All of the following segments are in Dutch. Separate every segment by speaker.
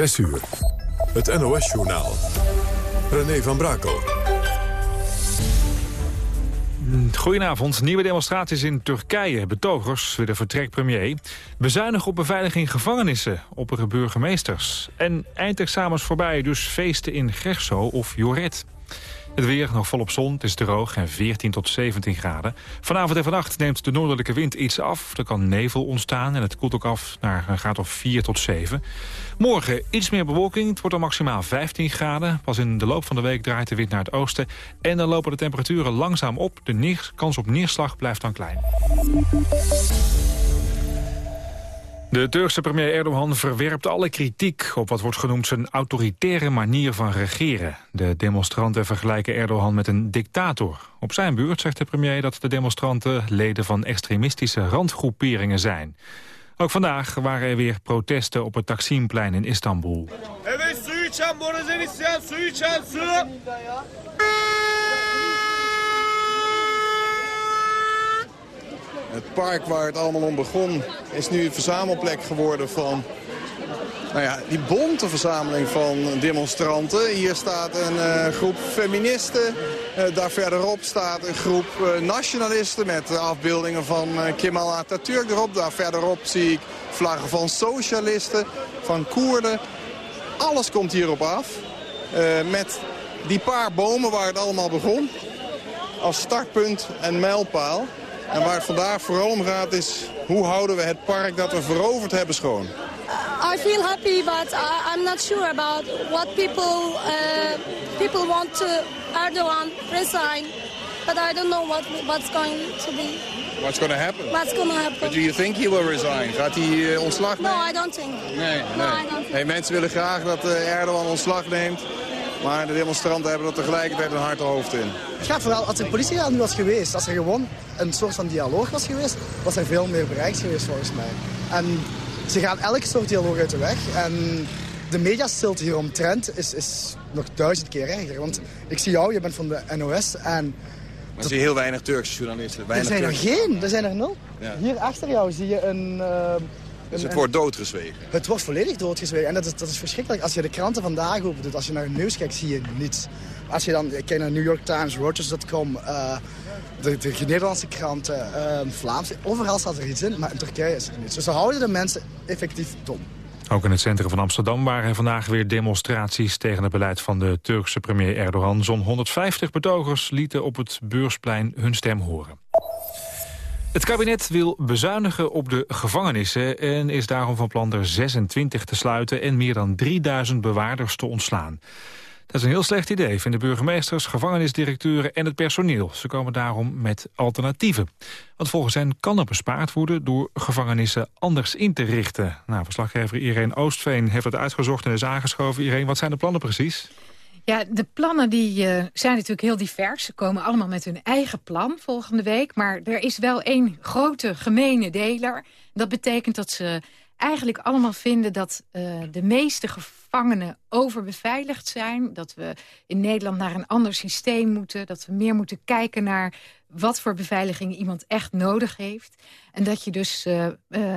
Speaker 1: 6 uur. Het NOS-journaal. René van Brakel.
Speaker 2: Goedenavond. Nieuwe demonstraties in Turkije. Betogers willen vertrek premier. Bezuinig op beveiliging gevangenissen. Opperen burgemeesters. En eindexamens voorbij, dus feesten in Gerso of Joret. Het weer nog volop zon, het is droog en 14 tot 17 graden. Vanavond en vannacht neemt de noordelijke wind iets af. Er kan nevel ontstaan en het koelt ook af naar een graad of 4 tot 7. Morgen iets meer bewolking, het wordt dan maximaal 15 graden. Pas in de loop van de week draait de wind naar het oosten. En dan lopen de temperaturen langzaam op. De kans op neerslag blijft dan klein. De Turkse premier Erdogan verwerpt alle kritiek op wat wordt genoemd zijn autoritaire manier van regeren. De demonstranten vergelijken Erdogan met een dictator. Op zijn beurt zegt de premier dat de demonstranten leden van extremistische randgroeperingen zijn. Ook vandaag waren er weer protesten op het Taksimplein in Istanbul.
Speaker 3: Het park waar het allemaal om begon is nu een verzamelplek geworden van nou ja, die bonte verzameling van demonstranten. Hier staat een uh, groep feministen. Uh, daar verderop staat een groep uh, nationalisten met afbeeldingen van Kemal Atatürk erop. Daar verderop zie ik vlaggen van socialisten, van Koerden. Alles komt hierop af. met die paar bomen waar het allemaal begon. Als startpunt en mijlpaal. En waar het vandaag vooral om gaat is hoe houden we het park dat we veroverd hebben schoon.
Speaker 4: I feel happy, but I'm not sure about what people uh, people want to Erdogan resign. But I don't know what what's going to be.
Speaker 3: What's going to happen?
Speaker 4: What's going to happen?
Speaker 3: But do you think he will resign? Gaat hij uh, ontslag nemen?
Speaker 4: No, I don't think.
Speaker 3: Nee, nee. Think. Hey, mensen willen graag dat uh, Erdogan ontslag neemt. Maar de demonstranten hebben er tegelijkertijd een hard hoofd in.
Speaker 5: Het gaat vooral, als er politie nu was geweest, als er gewoon een soort van dialoog was geweest, was er veel meer bereikt geweest volgens mij. En ze gaan elke soort dialoog uit de weg. En de mediastilte hieromtrent is, is nog duizend keer erger. Want ik zie jou, je bent van de NOS en...
Speaker 3: Maar zie je heel weinig Turkse journalisten. Weinig
Speaker 5: er zijn er geen, er zijn er nul. Ja. Hier achter jou zie je een... Uh,
Speaker 3: dus het wordt doodgezwegen?
Speaker 5: Het wordt volledig doodgezwegen. En dat is, dat is verschrikkelijk. Als je de kranten vandaag open doet, als je naar het nieuws kijkt, zie je niets. Als je dan kijkt naar New York Times, Reuters.com, uh, de, de, Nederlandse kranten, uh, Vlaamse, overal staat er iets in, maar in Turkije is er niets. Dus ze houden de mensen effectief dom.
Speaker 2: Ook in het centrum van Amsterdam waren vandaag weer demonstraties tegen het beleid van de Turkse premier Erdogan. Zo'n 150 betogers lieten op het beursplein hun stem horen. Het kabinet wil bezuinigen op de gevangenissen... en is daarom van plan er 26 te sluiten... en meer dan 3000 bewaarders te ontslaan. Dat is een heel slecht idee, vinden burgemeesters, gevangenisdirecteuren en het personeel. Ze komen daarom met alternatieven. Want volgens hen kan er bespaard worden door gevangenissen anders in te richten. Nou, verslaggever Irene Oostveen heeft het uitgezocht en is aangeschoven. Irene, wat zijn de plannen precies?
Speaker 6: Ja, de plannen die, uh, zijn natuurlijk heel divers. Ze komen allemaal met hun eigen plan volgende week. Maar er is wel één grote gemene deler. Dat betekent dat ze eigenlijk allemaal vinden dat uh, de meeste gevangenen overbeveiligd zijn. Dat we in Nederland naar een ander systeem moeten. Dat we meer moeten kijken naar wat voor beveiliging iemand echt nodig heeft. En dat je dus uh,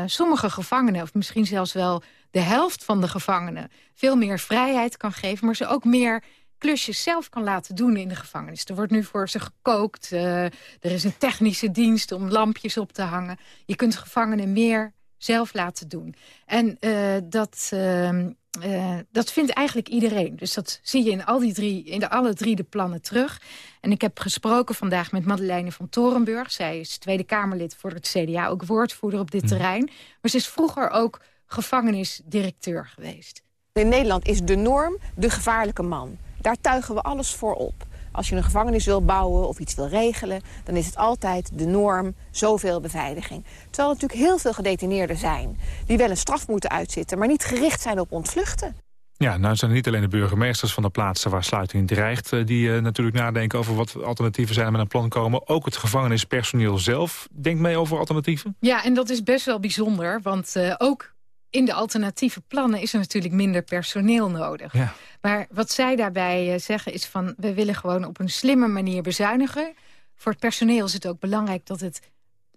Speaker 6: sommige gevangenen, of misschien zelfs wel de helft van de gevangenen... veel meer vrijheid kan geven, maar ze ook meer klusjes zelf kan laten doen in de gevangenis. Er wordt nu voor ze gekookt. Uh, er is een technische dienst om lampjes op te hangen. Je kunt gevangenen meer zelf laten doen. En uh, dat, uh, dat vindt eigenlijk iedereen. Dus dat zie je in, al die drie, in de alle drie de plannen terug. En ik heb gesproken vandaag met Madeleine van Torenburg. Zij is Tweede Kamerlid voor het CDA, ook woordvoerder op dit hm. terrein. Maar ze is vroeger ook gevangenisdirecteur geweest.
Speaker 7: In Nederland is de norm de gevaarlijke man. Daar tuigen we alles voor op. Als je een gevangenis wil bouwen of iets wil regelen... dan is het altijd de norm, zoveel beveiliging. Terwijl er natuurlijk heel veel gedetineerden zijn... die wel een straf moeten uitzitten, maar niet gericht zijn op ontvluchten.
Speaker 2: Ja, nou zijn het niet alleen de burgemeesters van de plaatsen waar sluiting dreigt... Eh, die uh, natuurlijk nadenken over wat alternatieven zijn en met een plan komen. Ook het gevangenispersoneel zelf denkt mee over alternatieven.
Speaker 6: Ja, en dat is best wel bijzonder, want uh, ook in de alternatieve plannen is er natuurlijk minder personeel nodig. Ja. Maar wat zij daarbij eh, zeggen is van... we willen gewoon op een slimme manier bezuinigen. Voor het personeel is het ook belangrijk dat het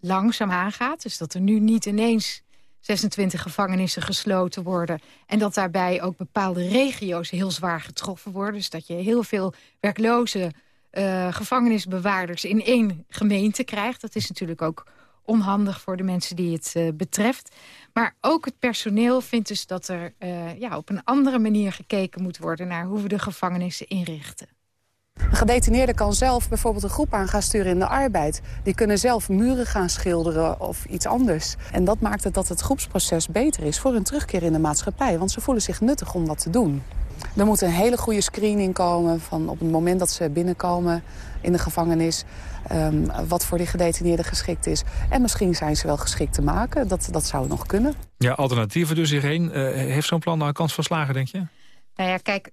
Speaker 6: langzaam aangaat. Dus dat er nu niet ineens 26 gevangenissen gesloten worden. En dat daarbij ook bepaalde regio's heel zwaar getroffen worden. Dus dat je heel veel werkloze uh, gevangenisbewaarders in één gemeente krijgt. Dat is natuurlijk ook onhandig voor de mensen die het uh, betreft. Maar ook het personeel vindt dus dat er uh, ja, op een andere manier gekeken moet worden... naar hoe we de gevangenissen inrichten.
Speaker 8: Een gedetineerde kan zelf bijvoorbeeld een groep aan gaan sturen in de arbeid. Die kunnen zelf muren gaan schilderen of iets anders. En dat maakt het dat het groepsproces beter is voor hun terugkeer in de maatschappij. Want ze voelen zich nuttig om dat te doen. Er moet een hele goede screening komen van op het moment dat ze binnenkomen in de gevangenis. Um, wat voor die gedetineerden geschikt is. En misschien zijn ze wel geschikt te maken. Dat, dat zou nog kunnen.
Speaker 2: Ja, alternatieven dus hierheen. Uh, heeft zo'n plan nou een kans van slagen, denk je?
Speaker 6: Nou ja, kijk,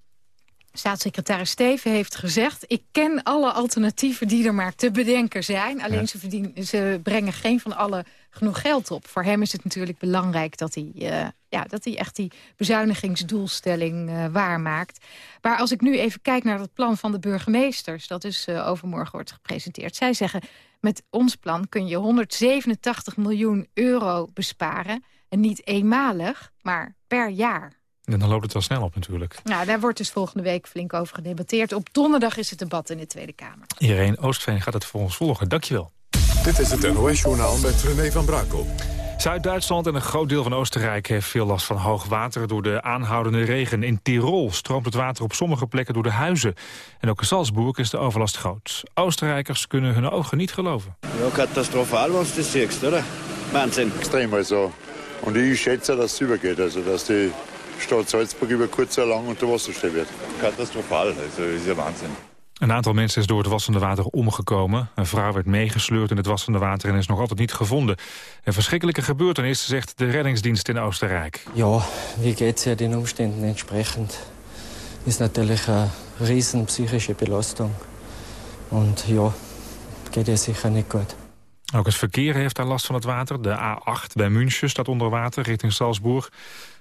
Speaker 6: Staatssecretaris Steven heeft gezegd... ik ken alle alternatieven die er maar te bedenken zijn. Alleen ze, verdienen, ze brengen geen van alle genoeg geld op. Voor hem is het natuurlijk belangrijk dat hij, uh, ja, dat hij echt die bezuinigingsdoelstelling uh, waarmaakt. Maar als ik nu even kijk naar het plan van de burgemeesters... dat dus uh, overmorgen wordt gepresenteerd. Zij zeggen, met ons plan kun je 187 miljoen euro besparen. En niet eenmalig, maar per jaar.
Speaker 2: En dan loopt het wel snel op natuurlijk.
Speaker 6: Nou, daar wordt dus volgende week flink over gedebatteerd. Op donderdag is het debat in de Tweede Kamer.
Speaker 2: Irene Oostveen gaat het voor ons volgen. Dankjewel.
Speaker 1: Dit is het NOS-journaal met René van Brakel.
Speaker 2: Zuid-Duitsland en een groot deel van Oostenrijk heeft veel last van hoog water door de aanhoudende regen. In Tirol stroomt het water op sommige plekken door de huizen. En ook in Salzburg is de overlast groot. Oostenrijkers kunnen hun ogen niet geloven.
Speaker 9: Ja, katastrofaal als het ziekst, hoor. Wahnsinn.
Speaker 10: Extreem also. Und ich schätze, dass es übergeht. Also, dass die Stadt Salzburg über kurz oder lang unter Wasser stehen wird.
Speaker 9: Katastrofaal, also ist ja Wahnsinn.
Speaker 2: Een aantal mensen is door het wassende water omgekomen. Een vrouw werd meegesleurd in het wassende water en is nog altijd niet gevonden. Een verschrikkelijke gebeurtenis, zegt de reddingsdienst in Oostenrijk.
Speaker 11: Ja, wie geht es ja den Umständen entsprechend? Ist natürlich eine riesen psychische Belastung. Und ja, geht ja sicher nicht gut.
Speaker 2: Ook het verkeer heeft daar last van het water. De A8 bij München staat onder water richting Salzburg.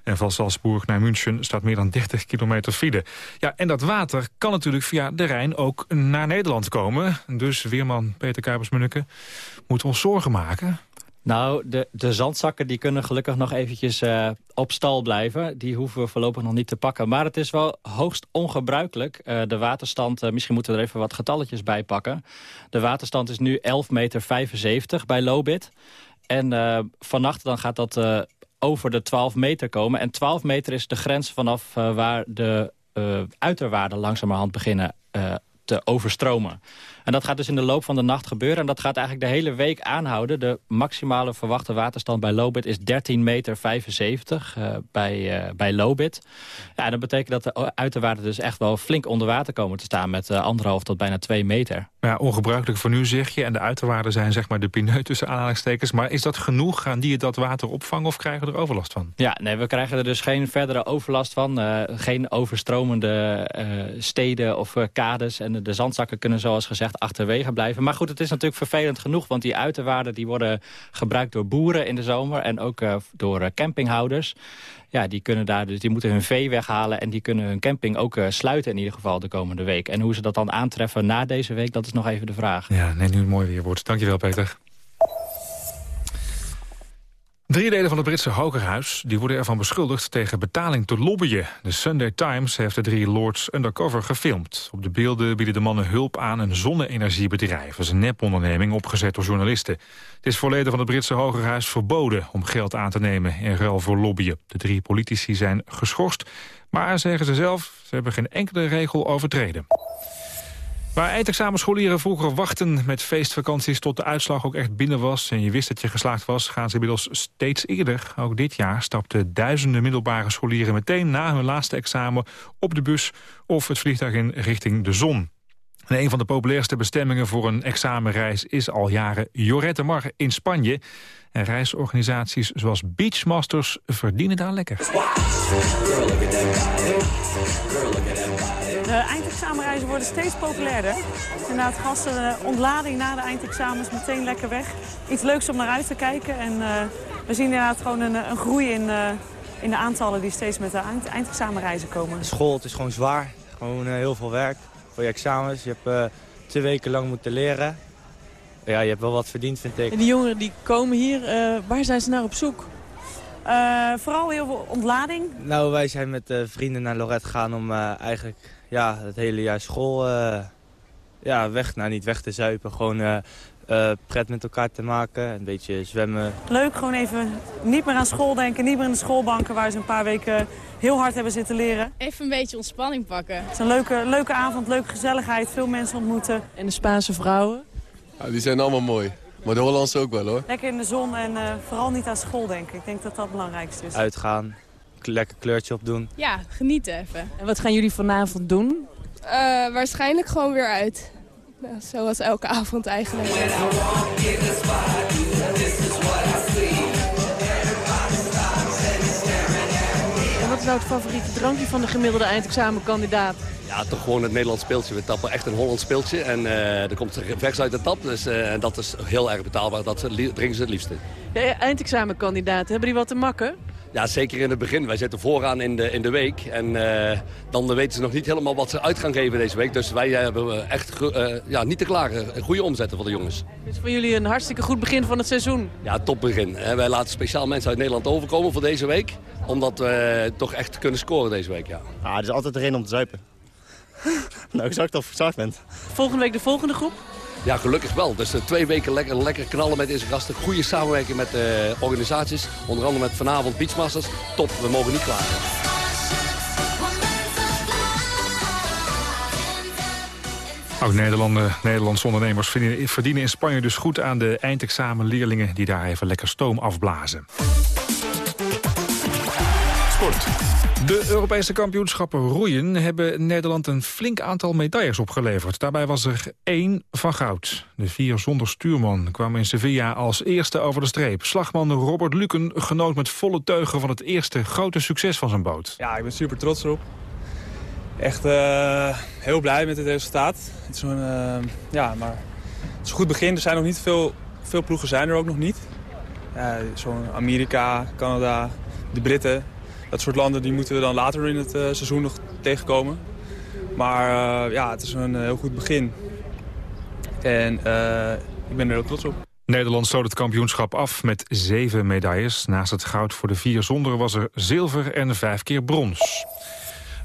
Speaker 2: En van Salzburg naar München staat meer dan 30 kilometer file. Ja, en dat water kan natuurlijk via de Rijn ook naar Nederland komen. Dus weerman Peter Kuipers-Munneke moet ons zorgen maken.
Speaker 12: Nou, de, de zandzakken die kunnen gelukkig nog eventjes uh, op stal blijven. Die hoeven we voorlopig nog niet te pakken. Maar het is wel hoogst ongebruikelijk. Uh, de waterstand, uh, misschien moeten we er even wat getalletjes bij pakken. De waterstand is nu 11,75 meter bij Lobit. En vannacht dan gaat dat over de 12 meter komen. En 12 meter is de grens vanaf waar de uiterwaarden langzamerhand beginnen te overstromen. En dat gaat dus in de loop van de nacht gebeuren. En dat gaat eigenlijk de hele week aanhouden. De maximale verwachte waterstand bij Lobit is 13,75 meter uh, bij, uh, bij Lobit. Ja, dat betekent dat de uiterwaarden dus echt wel flink onder water komen te staan... met uh, anderhalf tot bijna 2 meter.
Speaker 2: Ja, ongebruikelijk voor nu zeg je. En de uiterwaarden zijn zeg maar de pineut tussen aanhalingstekens. Maar is dat genoeg? Gaan die dat water opvangen of krijgen we er overlast van?
Speaker 12: Ja, nee, we krijgen er dus geen verdere overlast van. geen overstromende steden of kades. En de zandzakken kunnen zoals gezegd achterwege blijven. Maar goed, het is natuurlijk vervelend genoeg... want die uiterwaarden die worden gebruikt door boeren in de zomer... en ook uh, door uh, campinghouders. Ja, die, kunnen daar dus, die moeten hun vee weghalen... en die kunnen hun camping ook uh, sluiten in ieder geval de komende week. En hoe ze dat dan aantreffen na deze week, dat is nog even de vraag.
Speaker 2: Ja, nee, nu een mooi weerwoord. Dankjewel, Peter. Drie leden van het Britse Hogerhuis die worden ervan beschuldigd tegen betaling te lobbyen. De Sunday Times heeft de drie lords undercover gefilmd. Op de beelden bieden de mannen hulp aan een zonne-energiebedrijf. Dat is een neponderneming opgezet door journalisten. Het is voor leden van het Britse Hogerhuis verboden om geld aan te nemen in ruil voor lobbyen. De drie politici zijn geschorst, maar zeggen ze zelf, ze hebben geen enkele regel overtreden. Waar eindexamenscholieren vroeger wachten met feestvakanties tot de uitslag ook echt binnen was en je wist dat je geslaagd was, gaan ze inmiddels steeds eerder. Ook dit jaar stapten duizenden middelbare scholieren meteen na hun laatste examen op de bus of het vliegtuig in richting de zon. En een van de populairste bestemmingen voor een examenreis is al jaren Jorette Mar in Spanje. En reisorganisaties zoals Beachmasters verdienen daar lekker.
Speaker 13: De eindexamenreizen worden steeds populairder. Inderdaad, gasten, uh, ontlading na de eindexamens meteen lekker weg. Iets leuks om naar uit te kijken. En uh, we zien inderdaad gewoon een, een groei in, uh, in de aantallen die steeds met de eind, eindexamenreizen komen.
Speaker 14: School, het is gewoon zwaar. Gewoon heel veel werk voor je examens. Je hebt twee weken lang moeten leren. Ja, je hebt wel wat verdiend, vind ik.
Speaker 13: En die jongeren die komen hier, waar zijn ze naar op zoek? Uh, vooral heel veel ontlading.
Speaker 14: Nou, wij zijn met vrienden naar Lorette gegaan om eigenlijk ja, het hele jaar school ja, weg, nou niet weg te zuipen. Gewoon pret met elkaar te maken, een beetje zwemmen.
Speaker 13: Leuk, gewoon even niet meer aan school denken, niet meer in de schoolbanken waar ze een paar weken heel hard hebben zitten leren.
Speaker 15: Even een beetje ontspanning pakken.
Speaker 13: Het is een leuke, leuke avond, leuke gezelligheid, veel mensen ontmoeten.
Speaker 16: En de Spaanse vrouwen?
Speaker 17: Ja, die zijn allemaal mooi. Maar de Hollandse ook wel hoor.
Speaker 13: Lekker in de zon en uh, vooral niet aan school denken. Ik denk dat dat het belangrijkste is.
Speaker 14: Uitgaan, lekker kleurtje opdoen.
Speaker 15: Ja, genieten even.
Speaker 16: En wat gaan jullie vanavond doen?
Speaker 15: Uh, waarschijnlijk gewoon weer uit. Nou, zoals elke avond eigenlijk.
Speaker 16: En wat is nou het favoriete drankje van de gemiddelde eindexamenkandidaat?
Speaker 18: Ja, toch gewoon het Nederlands speeltje. We tappen echt een Hollands speeltje. En uh, er komt vers uit de tap. Dus uh, dat is heel erg betaalbaar. Dat drinken ze het liefste.
Speaker 16: Ja, eindexamenkandidaten, hebben die wat te makken?
Speaker 18: Ja, zeker in het begin. Wij zitten vooraan in de, in de week. En uh, dan weten ze nog niet helemaal wat ze uit gaan geven deze week. Dus wij hebben echt ja, niet te klagen. Goede omzetten voor de jongens.
Speaker 16: Het is voor jullie een hartstikke goed begin van het seizoen.
Speaker 18: Ja, top begin. Wij laten speciaal mensen uit Nederland overkomen voor deze week. Omdat we toch echt kunnen scoren deze week, ja.
Speaker 19: Ah, er is altijd een om te zuipen. nou, ik zag dat bent.
Speaker 16: Volgende week de volgende groep?
Speaker 18: Ja, gelukkig wel. Dus uh, twee weken lekker, lekker knallen met deze gasten. Goede samenwerking met uh, organisaties. Onder andere met vanavond Beachmasters. Top, we mogen niet klagen.
Speaker 2: Ook Nederlandse ondernemers verdienen in Spanje dus goed aan de eindexamenleerlingen... die daar even lekker stoom afblazen. Sport. De Europese kampioenschappen roeien hebben Nederland een flink aantal medailles opgeleverd. Daarbij was er één van goud. De vier zonder stuurman kwamen in Sevilla als eerste over de streep. Slagman Robert Luken genoot met volle teugen van het eerste grote succes van zijn boot.
Speaker 20: Ja, ik ben super trots erop. Echt uh, heel blij met het resultaat. Het is een, uh, ja, maar het is een goed begin. Er zijn nog niet veel, veel ploegen zijn er ook nog niet. Zo'n Amerika, Canada, de Britten dat soort landen die moeten we dan later in het uh, seizoen nog tegenkomen. Maar uh, ja, het is een heel goed begin. En ik ben er heel trots op.
Speaker 2: Nederland sloot het kampioenschap af met zeven medailles. Naast het goud voor de vier zonder was er zilver en vijf keer brons.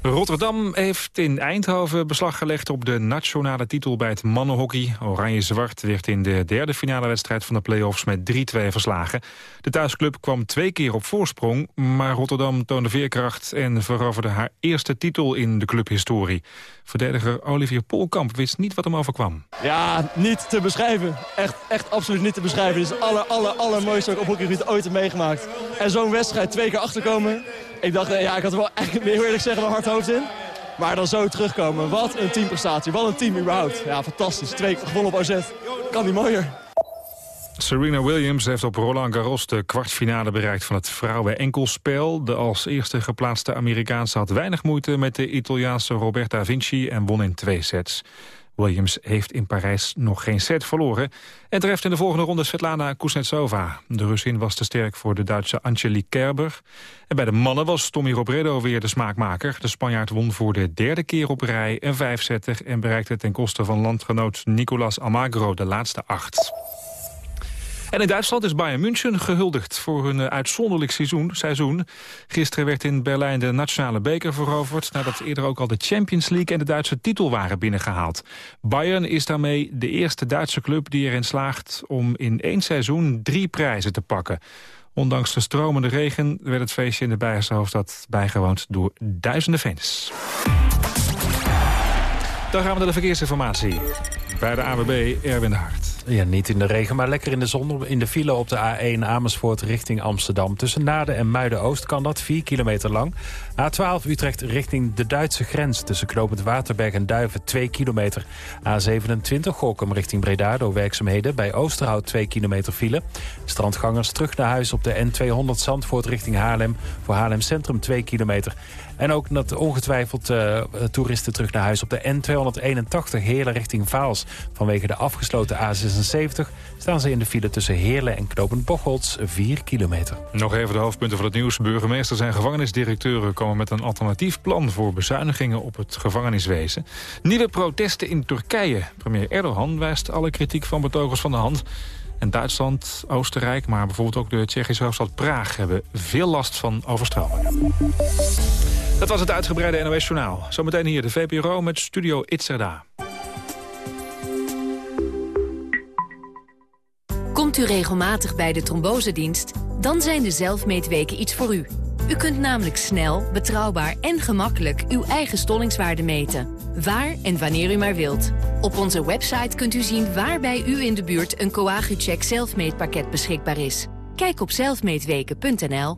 Speaker 2: Rotterdam heeft in Eindhoven beslag gelegd op de nationale titel bij het mannenhockey. Oranje-Zwart werd in de derde finale wedstrijd van de play-offs met 3-2 verslagen. De thuisclub kwam twee keer op voorsprong, maar Rotterdam toonde veerkracht en veroverde haar eerste titel in de clubhistorie. Verdediger Olivier Polkamp wist niet wat hem overkwam.
Speaker 21: Ja, niet te beschrijven. Echt, echt absoluut niet te beschrijven. Dit is het aller, aller, allermooiste wat ik op hockeygebied ooit heb meegemaakt. En zo'n wedstrijd twee keer achterkomen ik dacht, ja, ik had er wel heel eerlijk zeggen, een hard hoofd in. Maar dan zo terugkomen. Wat een teamprestatie. Wat een team überhaupt. Ja, fantastisch. Twee gewonnen op OZ. Kan niet mooier.
Speaker 2: Serena Williams heeft op Roland Garros de kwartfinale bereikt van het vrouwen-enkelspel. De als eerste geplaatste Amerikaanse had weinig moeite met de Italiaanse Roberta Vinci en won in twee sets. Williams heeft in Parijs nog geen set verloren... en treft in de volgende ronde Svetlana Kuznetsova. De Russin was te sterk voor de Duitse Angelique Kerber. En bij de mannen was Tommy Robredo weer de smaakmaker. De Spanjaard won voor de derde keer op rij een vijfzetter... en bereikte ten koste van landgenoot Nicolas Almagro de laatste acht. En in Duitsland is Bayern München gehuldigd voor hun eh, uitzonderlijk seizoen. seizoen. Gisteren werd in Berlijn de nationale beker veroverd... nadat eerder ook al de Champions League en de Duitse titel waren binnengehaald. Bayern is daarmee de eerste Duitse club die erin slaagt... om in één seizoen drie prijzen te pakken. Ondanks de stromende regen werd het feestje in de Bayerse hoofdstad bijgewoond door duizenden fans. Dan gaan we naar de verkeersinformatie. Bij de AWB Erwin Hart.
Speaker 22: Ja, niet in de regen, maar lekker in de zon. In de file op de A1 Amersfoort richting Amsterdam. Tussen Naden en Muiden-Oost kan dat, 4 kilometer lang. A12 Utrecht richting de Duitse grens. Tussen Knopend Waterberg en Duiven 2 kilometer. A27 Gorkum richting Breda door werkzaamheden. Bij Oosterhout 2 kilometer file. Strandgangers terug naar huis op de N200 Zandvoort richting Haarlem. Voor Haarlem Centrum 2 kilometer. En ook dat ongetwijfeld uh, toeristen terug naar huis op de N281 Heerlen richting Vaals. Vanwege de afgesloten A76 staan ze in de file tussen Heerlen en Knopend Bocholt 4 kilometer.
Speaker 2: Nog even de hoofdpunten van het nieuws. Burgemeesters en gevangenisdirecteuren komen met een alternatief plan voor bezuinigingen op het gevangeniswezen. Nieuwe protesten in Turkije. Premier Erdogan wijst alle kritiek van betogers van de hand En Duitsland, Oostenrijk, maar bijvoorbeeld ook de Tsjechische hoofdstad Praag... hebben veel last van overstromingen. Dat was het uitgebreide NOS-journaal. Zometeen hier de VPRO met Studio Itzerda.
Speaker 23: Komt u regelmatig bij de trombosedienst? Dan zijn de zelfmeetweken iets voor u. U kunt namelijk snel, betrouwbaar en gemakkelijk uw eigen stollingswaarde meten. Waar en wanneer u maar wilt. Op onze website kunt u zien waar bij u in de buurt een Coagucheck zelfmeetpakket beschikbaar is. Kijk op zelfmeetweken.nl.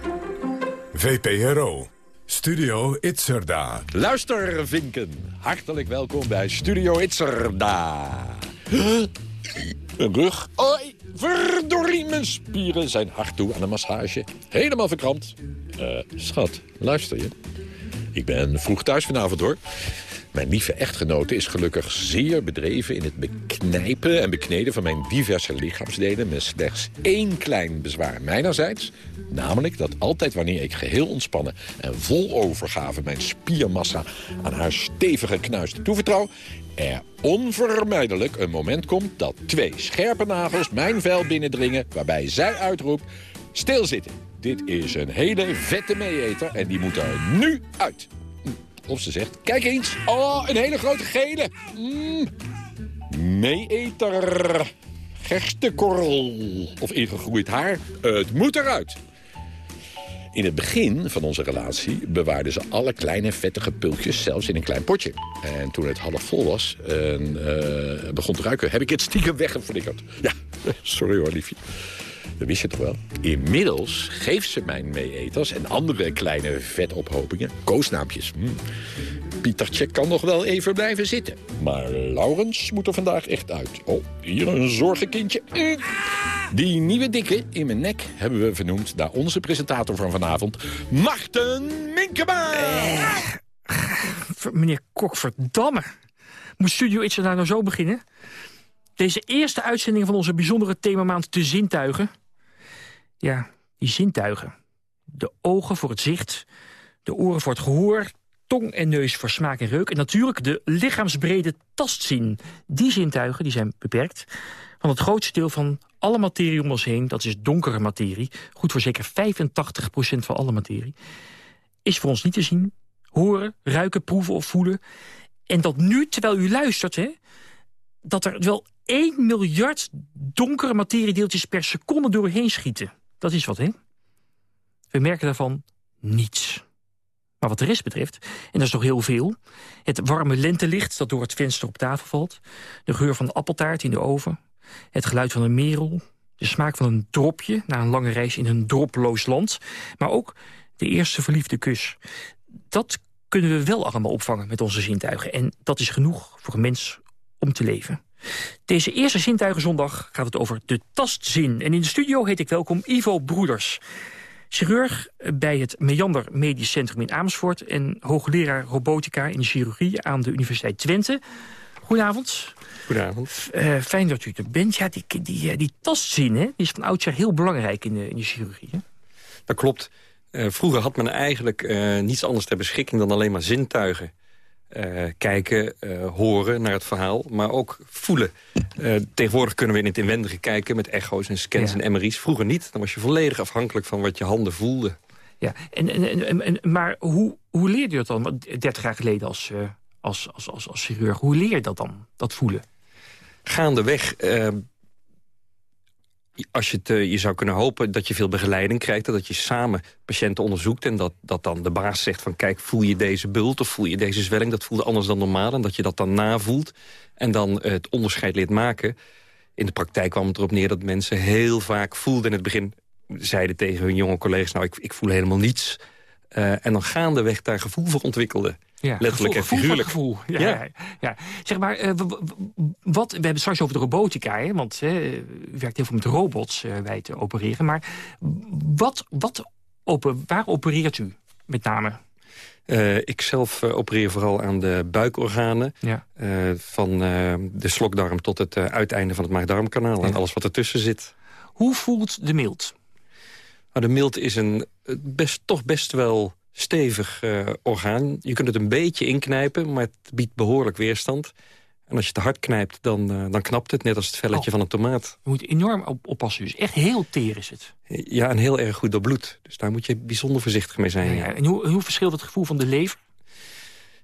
Speaker 1: VPRO. Studio Itzerda.
Speaker 24: Luister, Vinken. Hartelijk welkom bij Studio Itzerda. Een rug. Oi, verdorie, mijn spieren zijn hard toe aan een massage. Helemaal verkrampt. Eh, schat, luister je? Ik ben vroeg thuis vanavond, hoor. Mijn lieve echtgenote is gelukkig zeer bedreven in het beknijpen en bekneden van mijn diverse lichaamsdelen... met slechts één klein bezwaar mijnerzijds. Namelijk dat altijd wanneer ik geheel ontspannen en vol overgave... mijn spiermassa aan haar stevige knuisten toevertrouw... er onvermijdelijk een moment komt dat twee scherpe nagels mijn vel binnendringen... waarbij zij uitroept, stilzitten. Dit is een hele vette meeeter en die moet er nu uit. Of ze zegt, kijk eens, oh, een hele grote gele. Mm. Meeeter, gerstekorrel of ingegroeid haar, het moet eruit. In het begin van onze relatie bewaarden ze alle kleine vettige pultjes zelfs in een klein potje. En toen het half vol was en uh, begon te ruiken, heb ik het stiekem weggeflikkerd. Ja, sorry hoor, liefje. Dat wist je toch wel? Inmiddels geeft ze mijn meeeters en andere kleine vetophopingen koosnaampjes. Hm. Pietertje kan nog wel even blijven zitten. Maar Laurens moet er vandaag echt uit. Oh, hier een zorgenkindje. Hm. Die nieuwe dikke in mijn nek hebben we vernoemd... naar onze presentator van vanavond, Marten Minkema.
Speaker 25: Eh, meneer Kok, verdamme. Moet Studio Iets daar nou zo beginnen? Deze eerste uitzending van onze bijzondere themamaand De Zintuigen... Ja, die zintuigen. De ogen voor het zicht, de oren voor het gehoor... tong en neus voor smaak en reuk... en natuurlijk de lichaamsbrede tastzin. Die zintuigen die zijn beperkt. Van het grootste deel van alle materie om ons heen... dat is donkere materie, goed voor zeker 85% van alle materie... is voor ons niet te zien, horen, ruiken, proeven of voelen. En dat nu, terwijl u luistert... Hè, dat er wel 1 miljard donkere materiedeeltjes per seconde doorheen schieten. Dat is wat, hè? We merken daarvan niets. Maar wat de rest betreft, en dat is nog heel veel... het warme lentelicht dat door het venster op tafel valt... de geur van de appeltaart in de oven... het geluid van een merel... de smaak van een dropje na een lange reis in een droploos land... maar ook de eerste verliefde kus. Dat kunnen we wel allemaal opvangen met onze zintuigen. En dat is genoeg voor een mens om te leven. Deze eerste zintuigenzondag gaat het over de tastzin. En in de studio heet ik welkom Ivo Broeders. Chirurg bij het Meander Medisch Centrum in Amersfoort... en hoogleraar robotica in chirurgie aan de Universiteit Twente. Goedenavond.
Speaker 26: Goedenavond.
Speaker 25: Uh, fijn dat u er bent. Ja, die, die, die tastzin hè, die is van oudsher heel belangrijk in de, in de chirurgie. Hè?
Speaker 26: Dat klopt. Uh, vroeger had men eigenlijk uh, niets anders ter beschikking dan alleen maar zintuigen. Uh, kijken, uh, horen naar het verhaal, maar ook voelen. Uh, tegenwoordig kunnen we in het inwendige kijken met echo's en scans ja. en MRI's. Vroeger niet, dan was je volledig afhankelijk van wat je handen voelden.
Speaker 25: Ja, en, en, en, maar hoe, hoe leerde je dat dan 30 jaar geleden als, als, als, als, als chirurg? Hoe leer je dat dan, dat voelen?
Speaker 26: Gaandeweg als je, het, je zou kunnen hopen dat je veel begeleiding krijgt... dat je samen patiënten onderzoekt... en dat, dat dan de baas zegt van kijk, voel je deze bult of voel je deze zwelling... dat voelde anders dan normaal en dat je dat dan navoelt... en dan het onderscheid leert maken. In de praktijk kwam het erop neer dat mensen heel vaak voelden... in het begin zeiden tegen hun jonge collega's... nou, ik, ik voel helemaal niets. Uh, en dan gaandeweg daar gevoel voor ontwikkelden. Ja, Letterlijk en figuurlijk.
Speaker 25: Gevoel. Ja, ja. ja, Zeg maar, uh, wat, we hebben het straks over de robotica, hè, want uh, u werkt heel veel met robots uh, bij te opereren. Maar wat, wat open, waar opereert u met name?
Speaker 26: Uh, ik zelf uh, opereer vooral aan de buikorganen.
Speaker 25: Ja.
Speaker 26: Uh, van de slokdarm tot het uiteinde van het maag-darmkanaal. Ja. En alles wat ertussen zit.
Speaker 25: Hoe voelt de mild?
Speaker 26: Nou, de mild is een best, toch best wel stevig orgaan. Je kunt het een beetje inknijpen, maar het biedt behoorlijk weerstand. En als je te hard knijpt, dan, uh, dan knapt het, net als het velletje oh. van een tomaat.
Speaker 25: Je moet enorm op, oppassen dus. Echt heel teer is het.
Speaker 26: Ja, en heel erg goed door bloed. Dus daar moet je bijzonder voorzichtig mee zijn. Ja,
Speaker 25: ja. En hoe, hoe verschilt het gevoel van de lever?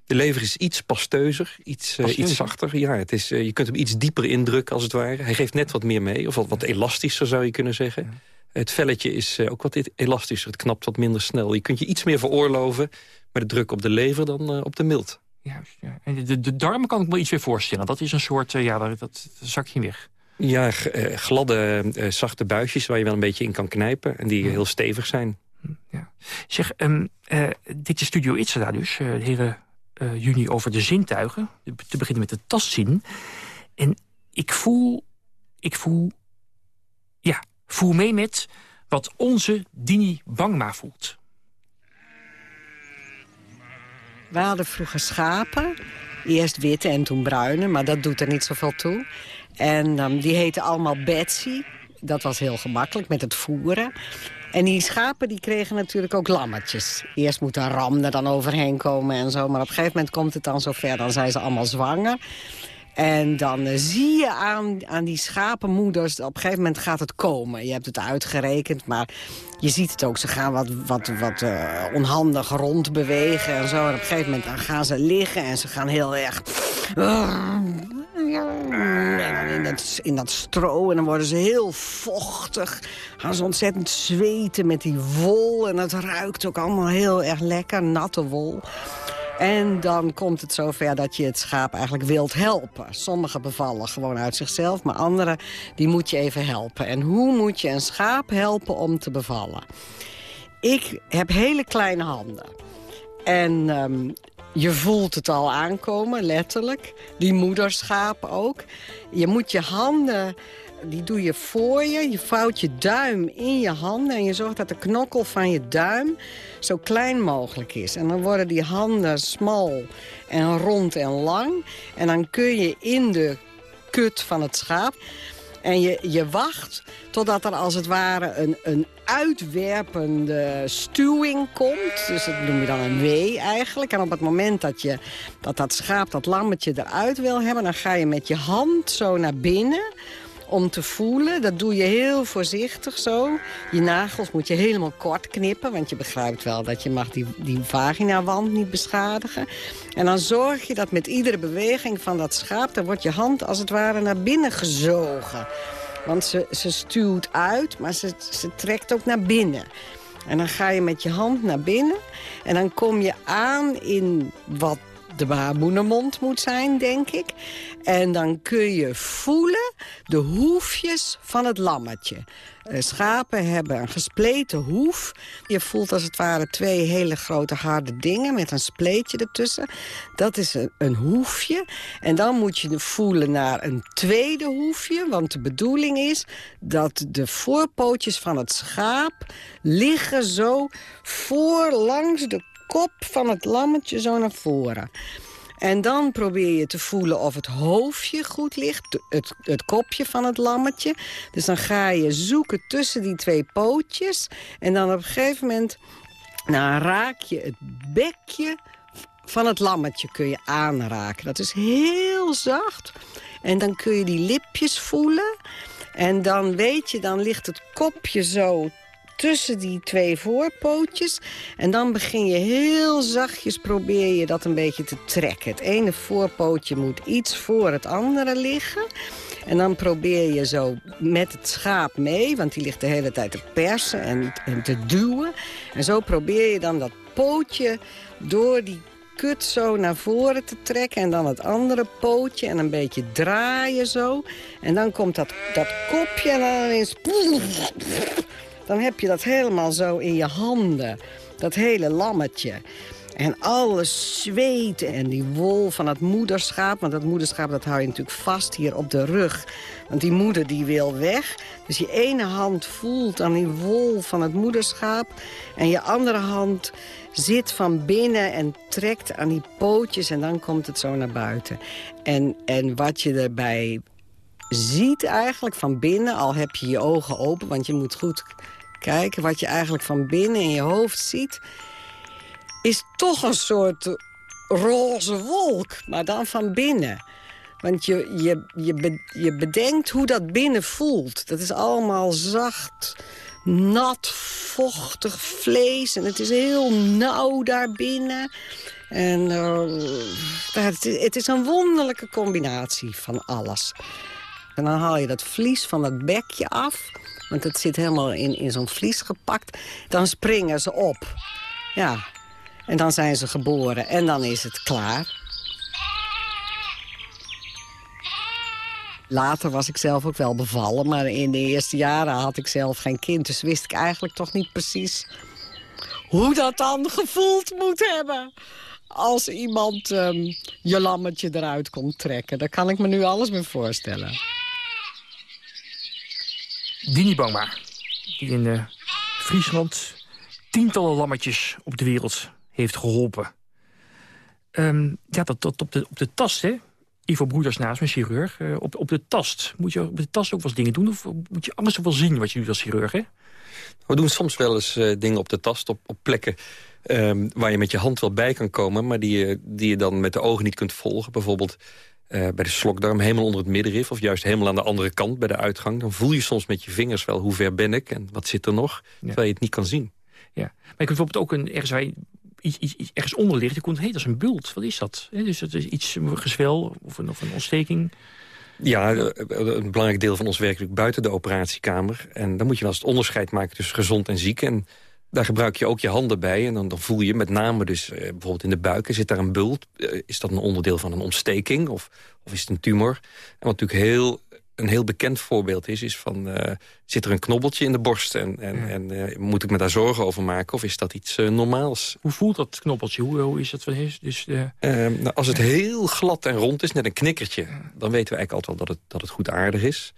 Speaker 26: De lever is iets pasteuzer, iets, uh, iets zachter. Ja, het is, je kunt hem iets dieper indrukken als het ware. Hij geeft net wat meer mee, of wat, wat elastischer zou je kunnen zeggen. Ja. Het velletje is ook wat elastischer, het knapt wat minder snel. Je kunt je iets meer veroorloven met de druk op de lever dan op de mild.
Speaker 25: Juist, ja. En de, de darmen kan ik me iets weer voorstellen. Dat is een soort, uh, ja, dat, dat zak je weg.
Speaker 26: Ja, gladde, uh, zachte buisjes waar je wel een beetje in kan knijpen. En die ja. heel stevig zijn.
Speaker 25: Ja. Zeg, um, uh, dit is Studio Itzada dus, de heren juni over de zintuigen. Te beginnen met het tastzien. En ik voel, ik voel, ja, voel mee met wat onze Dini Bangma voelt.
Speaker 27: We hadden vroeger schapen. Eerst witte en toen bruine, maar dat doet er niet zoveel toe. En um, die heten allemaal Betsy. Dat was heel gemakkelijk met het voeren. En die schapen die kregen natuurlijk ook lammetjes. Eerst moet een ram er dan overheen komen en zo. Maar op een gegeven moment komt het dan zover. Dan zijn ze allemaal zwanger. En dan uh, zie je aan, aan die schapenmoeders, op een gegeven moment gaat het komen. Je hebt het uitgerekend, maar je ziet het ook. Ze gaan wat, wat, wat uh, onhandig rondbewegen en zo. En op een gegeven moment gaan ze liggen en ze gaan heel erg... in dat, in dat stro en dan worden ze heel vochtig. Gaan ze ontzettend zweten met die wol. En het ruikt ook allemaal heel erg lekker, natte wol. En dan komt het zover dat je het schaap eigenlijk wilt helpen. Sommige bevallen gewoon uit zichzelf, maar andere die moet je even helpen. En hoe moet je een schaap helpen om te bevallen? Ik heb hele kleine handen. En um, je voelt het al aankomen, letterlijk. Die moederschaap ook. Je moet je handen die doe je voor je. Je vouwt je duim in je handen en je zorgt dat de knokkel van je duim zo klein mogelijk is. En dan worden die handen smal en rond en lang. En dan kun je in de kut van het schaap... En je, je wacht totdat er als het ware een, een uitwerpende stuwing komt. Dus dat noem je dan een wee eigenlijk. En op het moment dat, je, dat dat schaap, dat lammetje eruit wil hebben... dan ga je met je hand zo naar binnen om te voelen. Dat doe je heel voorzichtig zo. Je nagels moet je helemaal kort knippen. Want je begrijpt wel dat je mag die, die vaginawand niet beschadigen. En dan zorg je dat met iedere beweging van dat schaap... dan wordt je hand als het ware naar binnen gezogen. Want ze, ze stuwt uit, maar ze, ze trekt ook naar binnen. En dan ga je met je hand naar binnen. En dan kom je aan in wat de baarmoedermond moet zijn, denk ik. En dan kun je voelen de hoefjes van het lammetje. Uh, schapen hebben een gespleten hoef. Je voelt als het ware twee hele grote harde dingen met een spleetje ertussen. Dat is een, een hoefje. En dan moet je voelen naar een tweede hoefje. Want de bedoeling is dat de voorpootjes van het schaap liggen zo voor langs de kop van het lammetje zo naar voren. En dan probeer je te voelen of het hoofdje goed ligt. Het, het kopje van het lammetje. Dus dan ga je zoeken tussen die twee pootjes. En dan op een gegeven moment nou, raak je het bekje van het lammetje kun je aanraken. Dat is heel zacht. En dan kun je die lipjes voelen. En dan weet je, dan ligt het kopje zo tussen die twee voorpootjes. En dan begin je heel zachtjes, probeer je dat een beetje te trekken. Het ene voorpootje moet iets voor het andere liggen. En dan probeer je zo met het schaap mee, want die ligt de hele tijd te persen en, en te duwen. En zo probeer je dan dat pootje door die kut zo naar voren te trekken. En dan het andere pootje en een beetje draaien zo. En dan komt dat, dat kopje en dan ineens dan heb je dat helemaal zo in je handen. Dat hele lammetje. En alles zweet en die wol van het moederschaap... want dat moederschaap dat hou je natuurlijk vast hier op de rug. Want die moeder die wil weg. Dus je ene hand voelt aan die wol van het moederschaap... en je andere hand zit van binnen en trekt aan die pootjes... en dan komt het zo naar buiten. En, en wat je erbij ziet eigenlijk van binnen... al heb je je ogen open, want je moet goed kijken... wat je eigenlijk van binnen in je hoofd ziet... is toch een soort roze wolk, maar dan van binnen. Want je, je, je, je bedenkt hoe dat binnen voelt. Dat is allemaal zacht, nat, vochtig vlees. En het is heel nauw daarbinnen. En uh, het, het is een wonderlijke combinatie van alles. En dan haal je dat vlies van dat bekje af. Want het zit helemaal in, in zo'n vlies gepakt. Dan springen ze op. Ja. En dan zijn ze geboren. En dan is het klaar. Later was ik zelf ook wel bevallen. Maar in de eerste jaren had ik zelf geen kind. Dus wist ik eigenlijk toch niet precies hoe dat dan gevoeld moet hebben als iemand um, je lammetje eruit komt trekken. Daar kan ik me nu alles mee voorstellen.
Speaker 25: Dini Bangma, die in uh, Friesland tientallen lammetjes op de wereld heeft geholpen. Um, ja, dat, op, de, op de tast, hè? Ivo Broeders naast me, chirurg. Uh, op, op de tast. Moet je op de tast ook wel dingen doen? Of moet je alles ook wel zien wat je doet als chirurg, hè?
Speaker 26: We doen soms wel eens uh, dingen op de tast, op, op plekken... Um, waar je met je hand wel bij kan komen... maar die die je dan met de ogen niet kunt volgen. Bijvoorbeeld uh, bij de slokdarm helemaal onder het middenrif... of juist helemaal aan de andere kant bij de uitgang. Dan voel je soms met je vingers wel hoe ver ben ik en wat zit er nog... Ja. terwijl je het niet kan zien.
Speaker 25: Ja, maar je kunt bijvoorbeeld ook een, ergens waar je iets, iets, iets ergens onder ligt... je kunt, dat is een bult, wat is dat? He, dus dat is iets, een gezwel of een, of een ontsteking...
Speaker 26: Ja, een belangrijk deel van ons werk buiten de operatiekamer. En dan moet je wel eens het onderscheid maken tussen gezond en ziek. En daar gebruik je ook je handen bij. En dan, dan voel je met name dus eh, bijvoorbeeld in de buik... zit daar een bult. Eh, is dat een onderdeel van een ontsteking? Of, of is het een tumor? En wat natuurlijk heel, een heel bekend voorbeeld is... is van, uh, zit er een knobbeltje in de borst? En, en, ja. en moet ik me daar zorgen over maken? Of is dat iets normaals?
Speaker 25: Hoe voelt dat knobbeltje? Hoe, hoe is dat? Dus,
Speaker 26: nou, als het heel glad en rond is, net een knikkertje... dan weten we eigenlijk altijd wel dat het, dat het goed aardig is.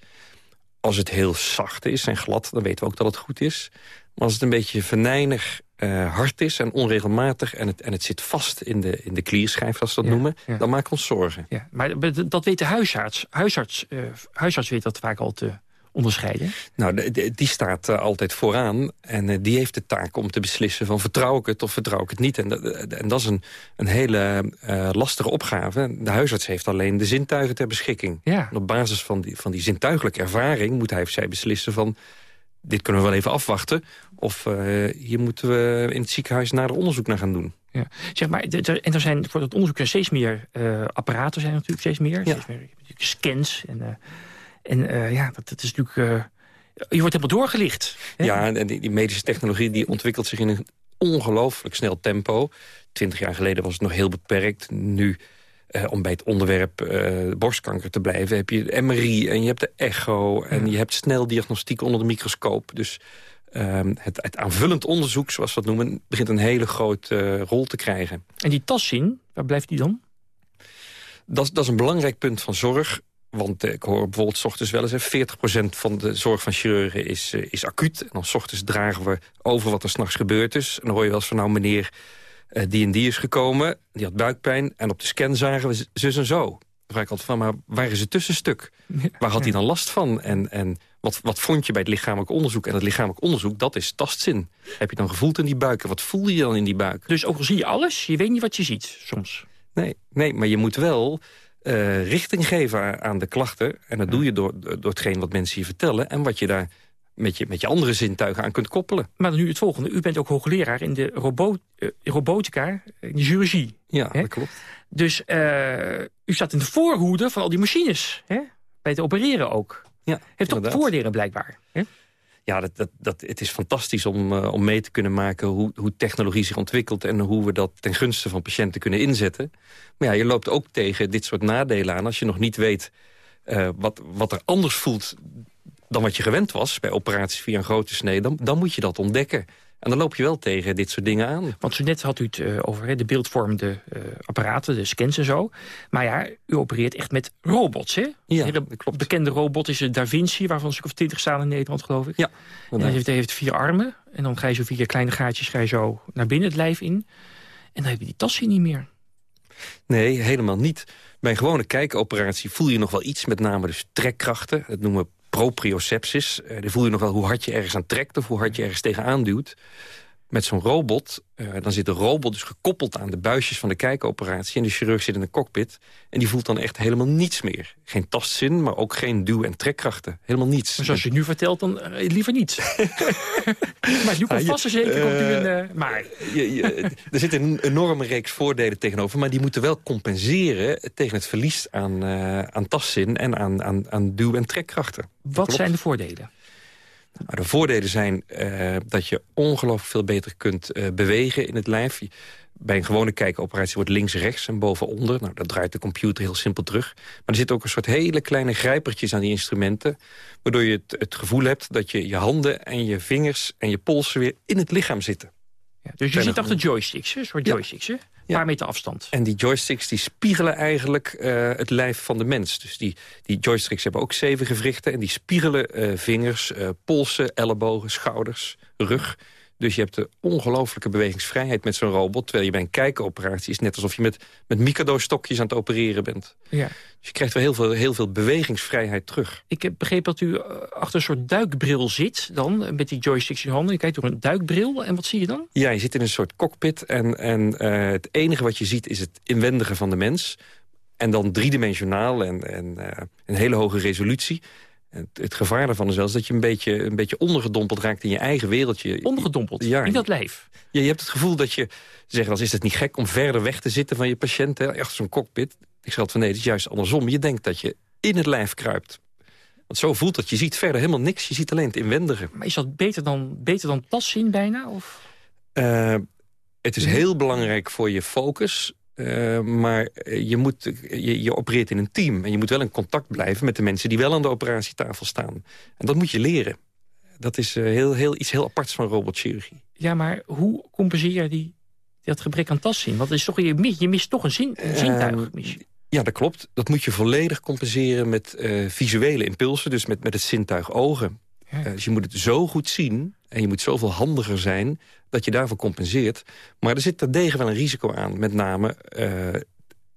Speaker 26: Als het heel zacht is en glad, dan weten we ook dat het goed is. Maar als het een beetje venijnig uh, hard is en onregelmatig... en het, en het zit vast in de, in de klierschijf, zoals ze dat ja, noemen... Ja. dan maken we ons zorgen.
Speaker 25: Ja, maar dat weet de huisarts. Huisarts, uh, huisarts weet dat vaak al te onderscheiden.
Speaker 26: Nou, de, de, die staat uh, altijd vooraan. En die heeft de taak om te beslissen van vertrouw ik het of vertrouw ik het niet. En, en dat is een, een hele lastige opgave. De huisarts heeft alleen de zintuigen ter beschikking.
Speaker 25: Ja.
Speaker 26: En op basis van die, van die zintuigelijke ervaring moet hij of zij beslissen van dit kunnen we wel even afwachten. Of uh, hier moeten we in het ziekenhuis nader onderzoek naar gaan doen.
Speaker 25: Ja. Zeg maar, en er zijn voor het onderzoek er steeds meer uh, apparaten, zijn natuurlijk steeds meer. Ja. Steeds meer scans. En, uh, en ja, dat, dat is natuurlijk... je wordt helemaal doorgelicht.
Speaker 26: Hè? Ja, en die, die, medische technologie die ontwikkelt zich in een ongelooflijk snel tempo. Twintig jaar geleden was het nog heel beperkt. Nu uh, om bij het onderwerp uh, borstkanker te blijven... heb je de MRI en je hebt de echo... en je hebt snel diagnostiek onder de microscoop. Dus uh, het, het, aanvullend onderzoek, zoals we dat noemen... begint een hele grote uh, rol te krijgen.
Speaker 25: En die tastzin, waar blijft die dan?
Speaker 26: Dat, dat is een belangrijk punt van zorg. Want ik hoor bijvoorbeeld s ochtends wel eens... 40% van de zorg van chirurgen is, is acuut. En dan s ochtends dragen we over wat er s'nachts gebeurd is. En dan hoor je wel eens van nou meneer uh, die en die is gekomen, die had buikpijn... en op de scan zagen we zus en zo. Dan vraag ik altijd van, maar waar is het tussenstuk? Ja, waar had hij dan last van? En, en wat, wat vond je bij het lichamelijk onderzoek? En het lichamelijk onderzoek, dat is tastzin. Heb je dan gevoeld in die buik? En wat voel je dan in die buik?
Speaker 25: Dus ook al zie je alles, je weet niet wat je ziet soms.
Speaker 26: Nee, nee maar je moet wel uh, richting geven aan de klachten. En dat ja. doe je door, door hetgeen wat mensen je vertellen... en wat je daar met je, met je andere zintuigen aan kunt koppelen.
Speaker 25: Maar nu het volgende. U bent ook hoogleraar in de robot, uh, robotica, in de chirurgie.
Speaker 26: Ja, hè? dat klopt.
Speaker 25: Dus uh, u staat in de voorhoede van al die machines. Hè? Bij het opereren ook.
Speaker 26: Ja,
Speaker 25: Heeft ook voordelen blijkbaar. Hè?
Speaker 26: Ja, dat, dat, dat, het is fantastisch om, uh, om mee te kunnen maken hoe, hoe technologie zich ontwikkelt... en hoe we dat ten gunste van patiënten kunnen inzetten. Maar ja, je loopt ook tegen dit soort nadelen aan als je nog niet weet... Uh, wat, wat er anders voelt dan wat je gewend was bij operaties via een grote snee... dan, dan moet je dat ontdekken. En dan loop je wel tegen dit soort dingen aan.
Speaker 25: Want zo net had u het uh, over de beeldvormende uh, apparaten, de scans en zo. Maar ja, u opereert echt met robots, hè?
Speaker 26: Ja, klopt.
Speaker 25: bekende robot is de Da Vinci, waarvan stuk of twintig staan in Nederland, geloof ik.
Speaker 26: Ja.
Speaker 25: En hij heeft, hij heeft vier armen. En dan ga je zo via kleine gaatjes ga je zo naar binnen het lijf in. En dan heb je die tasje niet meer.
Speaker 26: Nee, helemaal niet. Bij een gewone kijkoperatie voel je nog wel iets, met name dus trekkrachten. Dat noemen we propriocepties. Uh, dan voel je nog wel hoe hard je ergens aan trekt of hoe hard je ergens tegenaan duwt. Met zo'n robot, uh, dan zit de robot dus gekoppeld aan de buisjes van de kijkoperatie... en de chirurg zit in een cockpit en die voelt dan echt helemaal niets meer. Geen tastzin, maar ook geen duw- en trekkrachten. Helemaal niets.
Speaker 25: Maar zoals je het nu vertelt, dan uh, liever niets. maar nu komt vast en zeker komt u een... maar.
Speaker 26: Je, je, er zit een enorme reeks voordelen tegenover... maar die moeten wel compenseren tegen het verlies aan, aan tastzin... en aan, aan, aan duw- en trekkrachten.
Speaker 25: Wat zijn de voordelen?
Speaker 26: Nou, de voordelen zijn uh, dat je ongelooflijk veel beter kunt uh, bewegen in het lijf. Bij een gewone kijkoperatie wordt links-rechts en boven-onder. Nou, dat draait de computer heel simpel terug. Maar er zitten ook een soort hele kleine grijpertjes aan die instrumenten... waardoor je het, het gevoel hebt dat je je handen en je vingers en je polsen weer in het lichaam zitten.
Speaker 25: Ja, dus je zit achter joysticks, een soort joysticks, hè? Een paar meter afstand.
Speaker 26: En die joysticks die spiegelen eigenlijk uh, het lijf van de mens. Dus die, die joysticks hebben ook zeven gewrichten... en die spiegelen uh, vingers, uh, polsen, ellebogen, schouders, rug. Dus je hebt de ongelooflijke bewegingsvrijheid met zo'n robot... terwijl je bij een kijkoperatie is net alsof je met, met Mikado-stokjes aan het opereren bent.
Speaker 25: Ja.
Speaker 26: Dus je krijgt wel heel veel, heel veel bewegingsvrijheid terug.
Speaker 25: Ik heb begrepen dat u achter een soort duikbril zit dan... met die joysticks in handen. Je kijkt door een duikbril en wat zie je dan?
Speaker 26: Ja, je zit in een soort cockpit en, en uh, het enige wat je ziet is het inwendige van de mens... En dan driedimensionaal en, en uh, een hele hoge resolutie. Het, het, gevaar daarvan is wel dat je een beetje, een beetje ondergedompeld raakt in je eigen wereldje.
Speaker 25: Ondergedompeld?
Speaker 26: Ja,
Speaker 25: in dat lijf?
Speaker 26: Ja, je hebt het gevoel dat je, zeg wel is het niet gek om verder weg te zitten van je patiënt, hè, achter zo'n cockpit. Ik zeg van nee, het is juist andersom. Je denkt dat je in het lijf kruipt. Want zo voelt dat. Je ziet verder helemaal niks. Je ziet alleen het inwendige.
Speaker 25: Maar is dat beter dan, beter dan tastzien bijna? Of?
Speaker 26: Uh, het is heel belangrijk voor je focus. Uh, maar je, moet, je, je opereert in een team. En je moet wel in contact blijven met de mensen die wel aan de operatietafel staan. En dat moet je leren. Dat is heel, heel, iets heel aparts van robotchirurgie.
Speaker 25: Ja, maar hoe compenseer je die, dat gebrek aan tastzin? Want is toch, je, mist, je mist toch een, zin, een zintuig.
Speaker 26: Uh, ja, dat klopt. Dat moet je volledig compenseren met visuele impulsen. Dus met, met het zintuig ogen. Ja. dus je moet het zo goed zien en je moet zoveel handiger zijn dat je daarvoor compenseert. Maar er zit terdege wel een risico aan. Met name uh,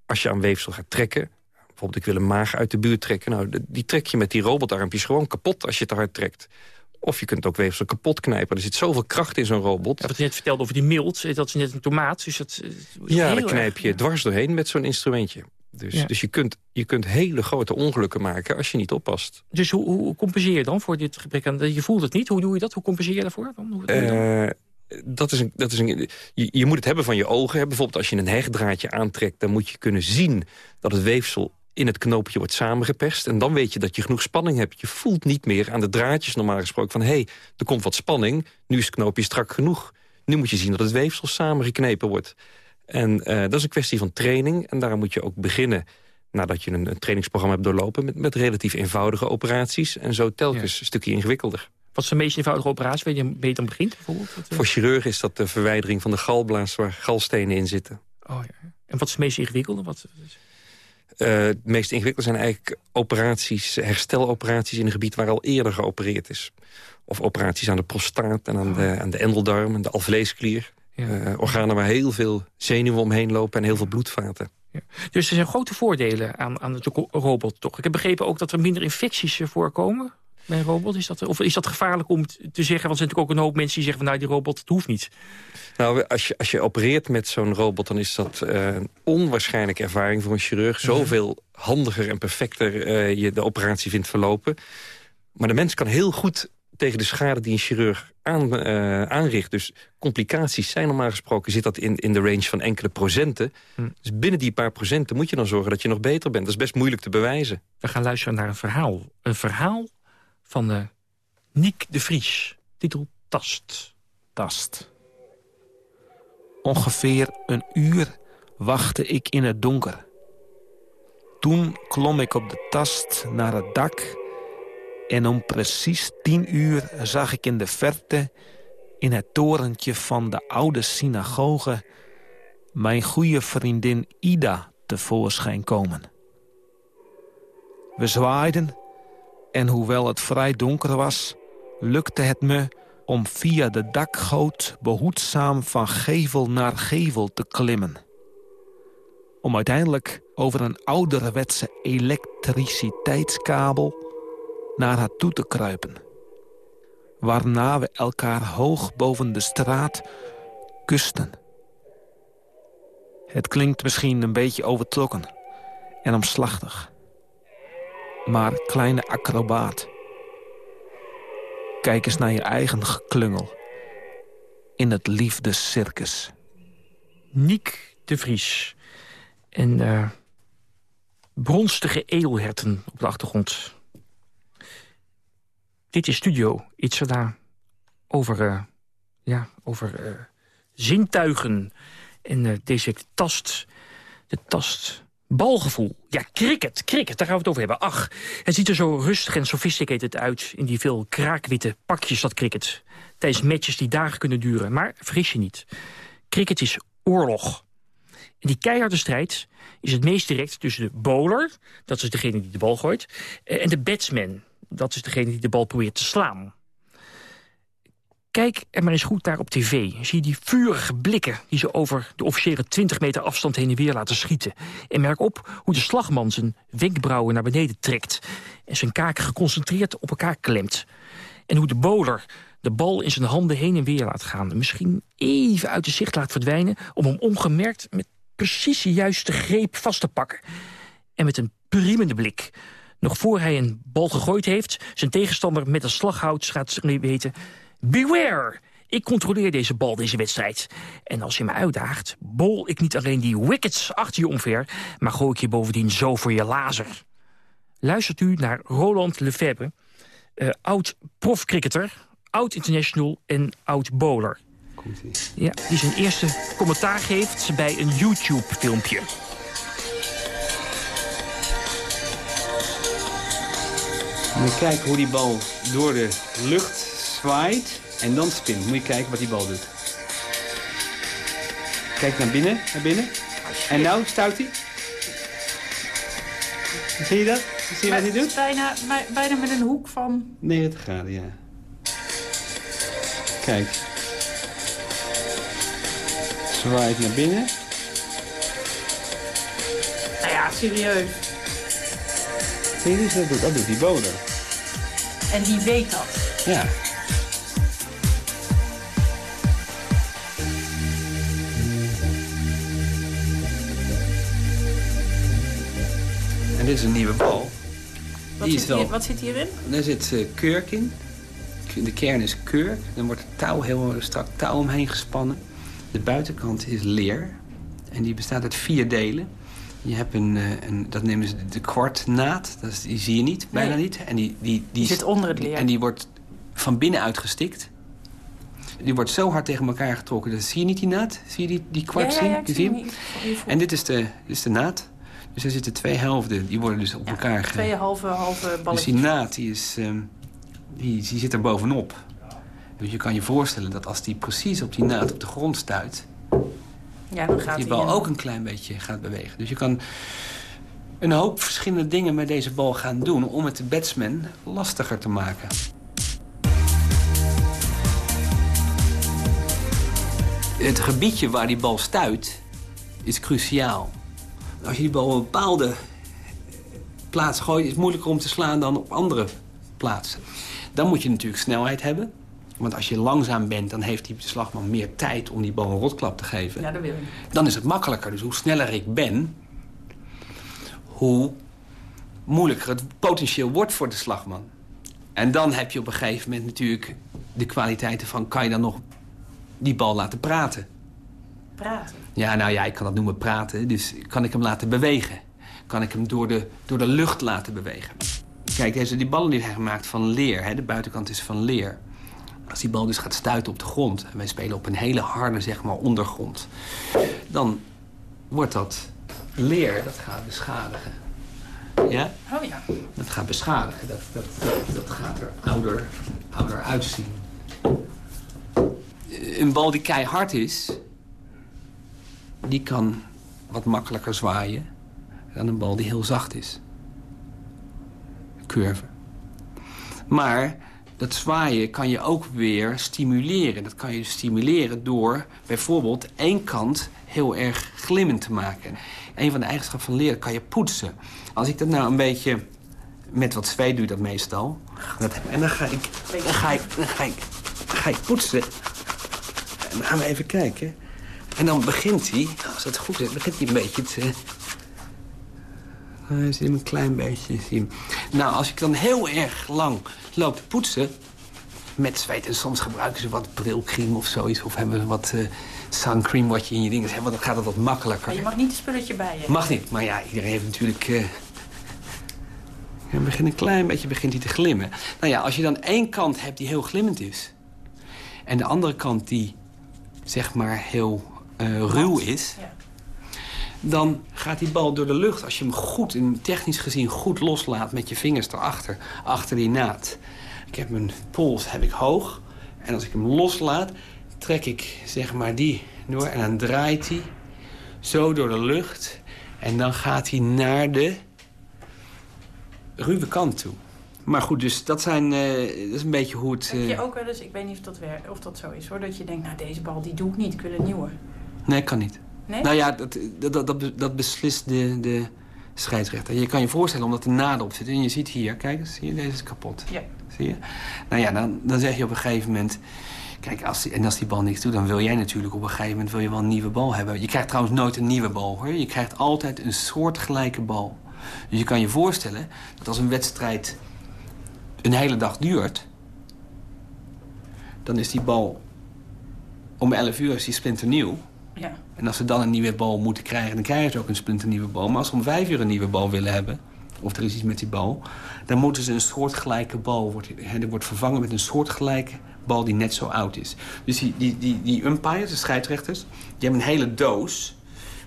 Speaker 26: als je aan weefsel gaat trekken. Bijvoorbeeld ik wil een maag uit de buurt trekken. Nou, die trek je met die robotarmpjes gewoon kapot als je te hard trekt. Of je kunt ook weefsel kapot knijpen. Er zit zoveel kracht in zo'n robot.
Speaker 25: Ja, wat je net vertelde over die mild, dat is net een tomaat. Dus dat,
Speaker 26: ja, daar knijp je dwars doorheen met zo'n instrumentje. Dus, ja. dus je, kunt, je kunt hele grote ongelukken maken als je niet oppast.
Speaker 25: Dus hoe, hoe compenseer je dan voor dit gebrek aan... Je voelt het niet, hoe doe je dat? Hoe compenseer je daarvoor? Dan? Hoe,
Speaker 26: uh, dat is een, dat is een, je, je moet het hebben van je ogen. Hè. Bijvoorbeeld als je een hechtdraadje aantrekt... dan moet je kunnen zien dat het weefsel in het knoopje wordt samengeperst. En dan weet je dat je genoeg spanning hebt. Je voelt niet meer aan de draadjes normaal gesproken van... hé, hey, er komt wat spanning, nu is het knoopje strak genoeg. Nu moet je zien dat het weefsel samengeknepen wordt. En uh, dat is een kwestie van training. En daar moet je ook beginnen nadat je een, een trainingsprogramma hebt doorlopen... Met, met relatief eenvoudige operaties. En zo telkens ja. een stukje ingewikkelder.
Speaker 25: Wat is de meest eenvoudige operatie waar je, je dan begint? Bijvoorbeeld? Wat,
Speaker 26: Voor chirurgen is dat de verwijdering van de galblaas waar galstenen in zitten.
Speaker 25: Oh, ja. En wat is het meest ingewikkelde? Wat...
Speaker 26: Uh, het meest ingewikkelde zijn eigenlijk operaties, hersteloperaties... in een gebied waar al eerder geopereerd is. Of operaties aan de prostaat en aan, oh. de, aan de endeldarm en de alvleesklier. Uh, organen waar heel veel zenuwen omheen lopen en heel veel bloedvaten.
Speaker 25: Ja. Dus er zijn grote voordelen aan, aan de robot, toch? Ik heb begrepen ook dat er minder infecties voorkomen bij een robot. Is dat, of is dat gevaarlijk om te zeggen? Want er zijn natuurlijk ook een hoop mensen die zeggen... van nou, die robot, het hoeft niet.
Speaker 26: Nou, als je, als je opereert met zo'n robot... dan is dat uh, een onwaarschijnlijke ervaring voor een chirurg. Zoveel handiger en perfecter uh, je de operatie vindt verlopen. Maar de mens kan heel goed tegen de schade die een chirurg aan, uh, aanricht. Dus complicaties zijn normaal gesproken... zit dat in, in de range van enkele procenten. Hm. Dus binnen die paar procenten moet je dan zorgen dat je nog beter bent. Dat is best moeilijk te bewijzen.
Speaker 25: We gaan luisteren naar een verhaal. Een verhaal van uh, Niek de Vries. Titel Tast.
Speaker 28: Tast. Ongeveer een uur wachtte ik in het donker. Toen klom ik op de tast naar het dak... en om precies tien uur zag ik in de verte in het torentje van de oude synagoge... mijn goede vriendin Ida tevoorschijn komen. We zwaaiden en hoewel het vrij donker was... lukte het me om via de dakgoot behoedzaam van gevel naar gevel te klimmen. Om uiteindelijk over een ouderwetse elektriciteitskabel naar haar toe te kruipen. Waarna we elkaar hoog boven de straat kusten. Het klinkt misschien een beetje overtrokken en omslachtig. Maar kleine acrobaat... Kijk eens naar je eigen geklungel. In het liefdescircus.
Speaker 25: Niek de Vries. En uh, bronstige edelherten op de achtergrond. Dit is Studio Itzada. Over, uh, ja, over uh, zintuigen. En deze tast, de tast Balgevoel. Ja, cricket, cricket, daar gaan we het over hebben. Ach, het ziet er zo rustig en sophisticated uit... in die veel kraakwitte pakjes, dat cricket. Tijdens matches die dagen kunnen duren. Maar vergis je niet. Cricket is oorlog. En die keiharde strijd is het meest direct tussen de bowler... dat is degene die de bal gooit... en de batsman, dat is degene die de bal probeert te slaan. Kijk er maar eens goed naar op tv. Zie die vurige blikken die ze over de officiële 20 meter afstand heen en weer laten schieten. En merk op hoe de slagman zijn wenkbrauwen naar beneden trekt. En zijn kaken geconcentreerd op elkaar klemt. En hoe de bowler de bal in zijn handen heen en weer laat gaan. Misschien even uit de zicht laat verdwijnen... om hem ongemerkt met precies de juiste greep vast te pakken. En met een priemende blik nog voor hij een bal gegooid heeft... zijn tegenstander met een slaghout gaat weten... Beware! Ik controleer deze bal, deze wedstrijd. En als je me uitdaagt, bol ik niet alleen die wickets achter je omver... maar gooi ik je bovendien zo voor je lazer. Luistert u naar Roland Lefebvre, uh, oud-profcricketer... oud-international en oud-bowler. Ja, die zijn eerste commentaar geeft bij een YouTube-filmpje.
Speaker 29: We kijken hoe die bal door de lucht zwaait en dan spint. Moet je kijken wat die bal doet. Kijk naar binnen, naar binnen. En nou stuit hij. Zie je dat? Zie je wat hij doet?
Speaker 13: Bijna, bijna met een hoek van...
Speaker 29: 90 graden, ja. Kijk. Zwaait naar binnen.
Speaker 13: Nou ja, serieus.
Speaker 29: Dat doet, dat doet die bowler.
Speaker 13: En die weet dat.
Speaker 29: Ja. En dit is een nieuwe bal.
Speaker 13: Wat, zit, hier, wat zit hierin?
Speaker 29: Er zit uh, kurk in. De kern is kurk. Dan wordt het touw heel strak touw omheen gespannen. De buitenkant is leer. En die bestaat uit vier delen. Je hebt een, uh, een dat nemen ze de kwartnaad. Dat is, die zie je niet, bijna niet. En die, die, die,
Speaker 13: die zit onder het leer.
Speaker 29: En die wordt van binnen uitgestikt. Die wordt zo hard tegen elkaar getrokken. Dat zie je niet die naad? Zie je die, die kwart
Speaker 13: ja, ja,
Speaker 29: zien?
Speaker 13: zie hem?
Speaker 29: En dit is, de, dit is de naad. Dus er zitten twee helften, die worden dus op elkaar... Ge...
Speaker 13: Twee halve, halve balletjes.
Speaker 29: Dus die naad, die, is, um, die, die zit er bovenop. Dus je kan je voorstellen dat als die precies op die naad op de grond stuit...
Speaker 13: Ja, dan gaat
Speaker 29: die bal ook een klein beetje gaat bewegen. Dus je kan een hoop verschillende dingen met deze bal gaan doen... om het de batsman lastiger te maken. Het gebiedje waar die bal stuit is cruciaal. Als je die bal op een bepaalde plaats gooit... is het moeilijker om te slaan dan op andere plaatsen. Dan moet je natuurlijk snelheid hebben. Want als je langzaam bent, dan heeft die slagman meer tijd om die bal een rotklap te geven.
Speaker 13: Ja, dat wil ik.
Speaker 29: Dan is het makkelijker. Dus hoe sneller ik ben, hoe moeilijker het potentieel wordt voor de slagman. En dan heb je op een gegeven moment natuurlijk de kwaliteiten van... kan je dan nog die bal laten praten?
Speaker 13: Praten?
Speaker 29: Ja, nou ja, ik kan dat noemen praten. Dus kan ik hem laten bewegen? Kan ik hem door de, door de lucht laten bewegen? Kijk, deze, die ballen die zijn gemaakt van leer. Hè? De buitenkant is van leer. Als die bal dus gaat stuiten op de grond... en wij spelen op een hele harde zeg maar, ondergrond... dan wordt dat leer, dat gaat beschadigen. Ja?
Speaker 13: Oh ja.
Speaker 29: Dat gaat beschadigen. Dat, dat, dat, dat gaat er ouder, ouder uitzien. een bal die keihard is... die kan wat makkelijker zwaaien dan een bal die heel zacht is. Curve. Maar dat zwaaien kan je ook weer stimuleren. Dat kan je stimuleren door bijvoorbeeld één kant heel erg glimmend te maken. Een van de eigenschappen van leren kan je poetsen. Als ik dat nou een beetje met wat zweet doe, dat meestal. en dan ga ik, dan ga ik, dan ga ik, dan ga ik poetsen. En dan gaan we even kijken. En dan begint hij, als het goed is, begint hij een beetje te... Uh, zie hem een klein beetje. Zie Nou, als ik dan heel erg lang loop te poetsen... met zweet en soms gebruiken ze wat brilcream of zoiets... of hebben ze wat uh, suncream wat je in je dingen hebt... dan gaat het wat makkelijker.
Speaker 30: Maar je mag niet een spulletje bij je.
Speaker 29: Mag niet, maar ja, iedereen heeft natuurlijk... Uh, begint een klein beetje begint hij te glimmen. Nou ja, als je dan één kant hebt die heel glimmend is... en de andere kant die, zeg maar, heel uh, ruw is... Ja. Dan gaat die bal door de lucht. Als je hem goed, technisch gezien, goed loslaat met je vingers erachter, achter die naad. Ik heb mijn pols heb ik hoog. En als ik hem loslaat, trek ik zeg maar die door. En dan draait hij zo door de lucht. En dan gaat hij naar de ruwe kant toe. Maar goed, dus dat, zijn, uh, dat is een beetje hoe het...
Speaker 30: Uh... Heb je ook wel eens, ik weet niet of dat, of dat zo is hoor... dat je denkt, nou deze bal die doe ik niet, ik wil een nieuwe.
Speaker 29: Nee, kan niet.
Speaker 30: Nee?
Speaker 29: Nou ja, dat, dat, dat, dat beslist de, de scheidsrechter. Je kan je voorstellen omdat er naden op zit. En je ziet hier, kijk eens, zie je, deze is kapot.
Speaker 30: Ja.
Speaker 29: Zie je? Nou ja, dan, dan zeg je op een gegeven moment... Kijk, als die, en als die bal niks doet, dan wil jij natuurlijk op een gegeven moment wil je wel een nieuwe bal hebben. Je krijgt trouwens nooit een nieuwe bal, hoor. Je krijgt altijd een soortgelijke bal. Dus je kan je voorstellen dat als een wedstrijd een hele dag duurt... dan is die bal om 11 uur is die splinternieuw.
Speaker 30: Ja.
Speaker 29: En als ze dan een nieuwe bal moeten krijgen, dan krijgen ze ook een splinternieuwe bal. Maar als ze om vijf uur een nieuwe bal willen hebben, of er is iets met die bal... dan moeten ze een soortgelijke bal, wordt, er wordt vervangen met een soortgelijke bal die net zo oud is. Dus die, die, die, die umpires, de scheidsrechters, die hebben een hele doos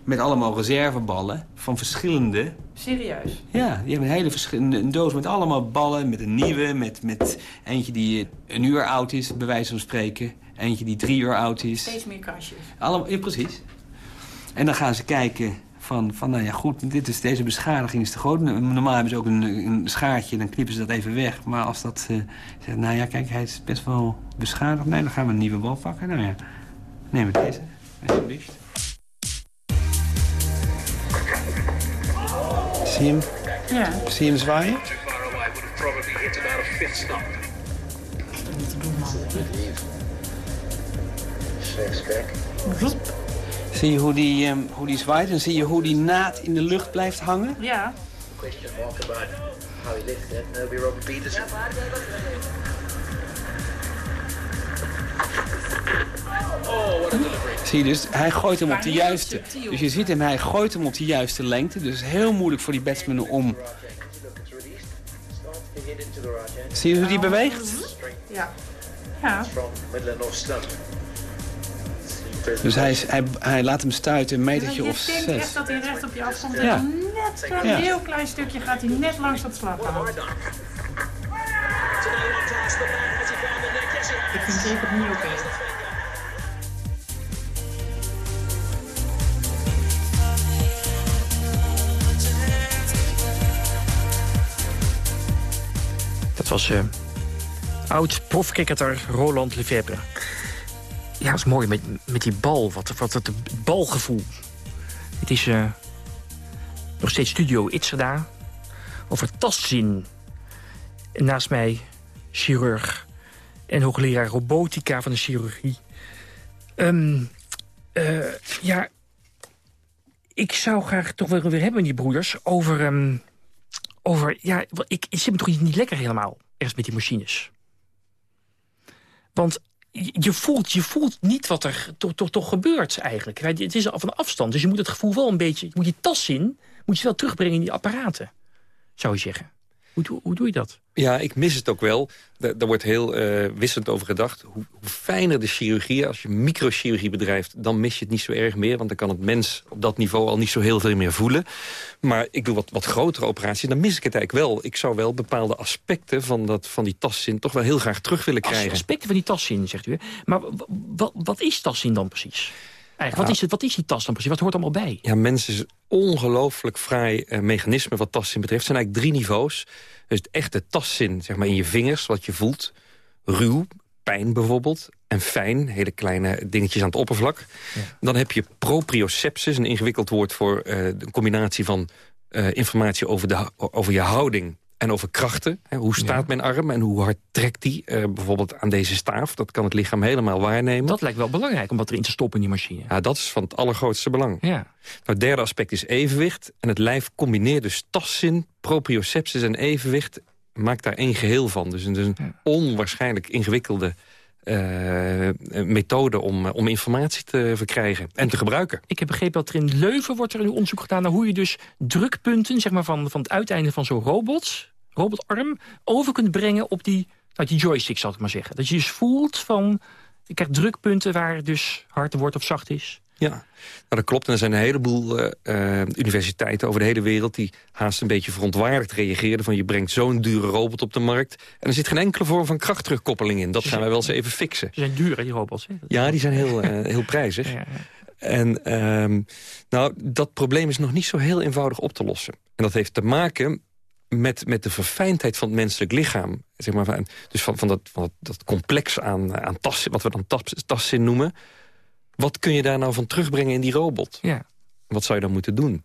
Speaker 29: met allemaal reserveballen van verschillende...
Speaker 30: Serieus?
Speaker 29: Ja, die hebben een hele verschillende een doos met allemaal ballen. Met een nieuwe, met, met eentje die een uur oud is, bij wijze van spreken. Eentje die drie uur oud is.
Speaker 30: Steeds meer kastjes.
Speaker 29: Allemaal, ja, precies. En dan gaan ze kijken van, van, nou ja, goed, dit is, deze beschadiging is te groot. Normaal hebben ze ook een, een schaartje, dan knippen ze dat even weg. Maar als dat uh, zegt, nou ja, kijk, hij is best wel beschadigd. Nee, dan gaan we een nieuwe bal pakken. Nou ja, neem het deze, alsjeblieft. Zie je hem?
Speaker 30: Ja.
Speaker 29: Zie je hem zwaaien? Zie je hoe die, um, hoe die zwaait en zie je hoe die naad in de lucht blijft hangen?
Speaker 30: Ja.
Speaker 29: Zie je dus, hij gooit hem op de juiste. Dus je ziet hem, hij gooit hem op de juiste lengte. Dus heel moeilijk voor die batsman om... Zie je hoe die beweegt?
Speaker 30: Ja. Ja.
Speaker 29: Dus hij, hij, hij laat hem stuiten een metertje of zes.
Speaker 30: Ik denk echt dat hij recht op je afkomt. En dan net een ja. heel klein stukje gaat hij net langs dat slag aan. Ik vind het zeker niet oké. Okay.
Speaker 25: Dat was uh, oud-profcricketer Roland Lefebvre. Ja, dat is mooi met, met die bal. Wat, wat het balgevoel. Het is uh, nog steeds Studio Itzerda. Over tastzin. Naast mij chirurg en hoogleraar robotica van de chirurgie. Um, uh, ja, ik zou graag toch wel weer hebben, die broeders, over... Um, over ja, ik, ik zit me toch niet lekker helemaal, ergens met die machines. Want je voelt, je voelt niet wat er toch, toch, gebeurt eigenlijk. Het is van afstand, dus je moet het gevoel wel een beetje... Je moet je tas in, moet je wel terugbrengen in die apparaten, zou je zeggen. Hoe, doe- hoe doe je dat?
Speaker 26: Ja, ik mis het ook wel. Daar daar wordt heel eh wisselend over gedacht. Hoe, hoe fijner de chirurgie, als je microchirurgie bedrijft... dan mis je het niet zo erg meer. Want dan kan het mens op dat niveau al niet zo heel veel meer voelen. Maar ik doe wat, wat grotere operaties, dan mis ik het eigenlijk wel. Ik zou wel bepaalde aspecten van, dat, van die tastzin... toch wel heel graag terug willen krijgen.
Speaker 25: aspecten van die tastzin, zegt u. hè? Maar wat is tastzin dan precies? Eigenlijk, wat, is het, wat is die tas dan precies? Wat hoort allemaal bij?
Speaker 26: Ja, mensen is een ongelooflijk fraai eh, mechanisme wat tastzin betreft. Het zijn eigenlijk drie niveaus. Dus het echte tastzin zeg maar, in je vingers, wat je voelt. Ruw, pijn bijvoorbeeld. En fijn, hele kleine dingetjes aan het oppervlak. Dan heb je proprioceptus, een ingewikkeld woord voor eh, de combinatie van eh, informatie over, de, over je houding en over krachten. Hè, hoe staat mijn arm en hoe hard trekt die eh, bijvoorbeeld aan deze staaf? Dat kan het lichaam helemaal waarnemen.
Speaker 25: Dat lijkt wel belangrijk om wat erin te stoppen in die machine.
Speaker 26: Ja, dat is van het allergrootste belang.
Speaker 25: Ja.
Speaker 26: Nou, het derde aspect is evenwicht. En het lijf combineert dus tastzin, proprioceptus en evenwicht. Maakt daar één geheel van. Dus een, dus een onwaarschijnlijk ingewikkelde eh, methode om, om informatie te verkrijgen en te gebruiken.
Speaker 25: Ik heb begrepen dat er in Leuven wordt er een onderzoek gedaan... naar hoe je dus drukpunten zeg maar, van, van het uiteinde van zo'n robot, robotarm... over kunt brengen op die, nou, die joystick, zal ik maar zeggen. Dat je dus voelt van... Je krijgt drukpunten waar het dus hard wordt of zacht is.
Speaker 26: Ja, nou, dat klopt. En er zijn een heleboel eh, eh, universiteiten over de hele wereld... die haast een beetje verontwaardigd reageerden... van je brengt zo'n dure robot op de markt... en er zit geen enkele vorm van krachtterugkoppeling in. Dat gaan wij wel eens even fixen.
Speaker 25: Ze zijn duur, hè, die robots. Hè?
Speaker 26: Ja, die zijn heel, eh, heel prijzig. En ehm, nou, dat probleem is nog niet zo heel eenvoudig op te lossen. En dat heeft te maken met, met de verfijndheid van het menselijk lichaam. Zeg maar, dus van, van, dat, van dat, dat complex aan, aan tas, wat we dan tas, tastzin noemen. Wat kun je daar nou van terugbrengen in die robot?
Speaker 25: Ja.
Speaker 26: Wat zou je dan moeten doen?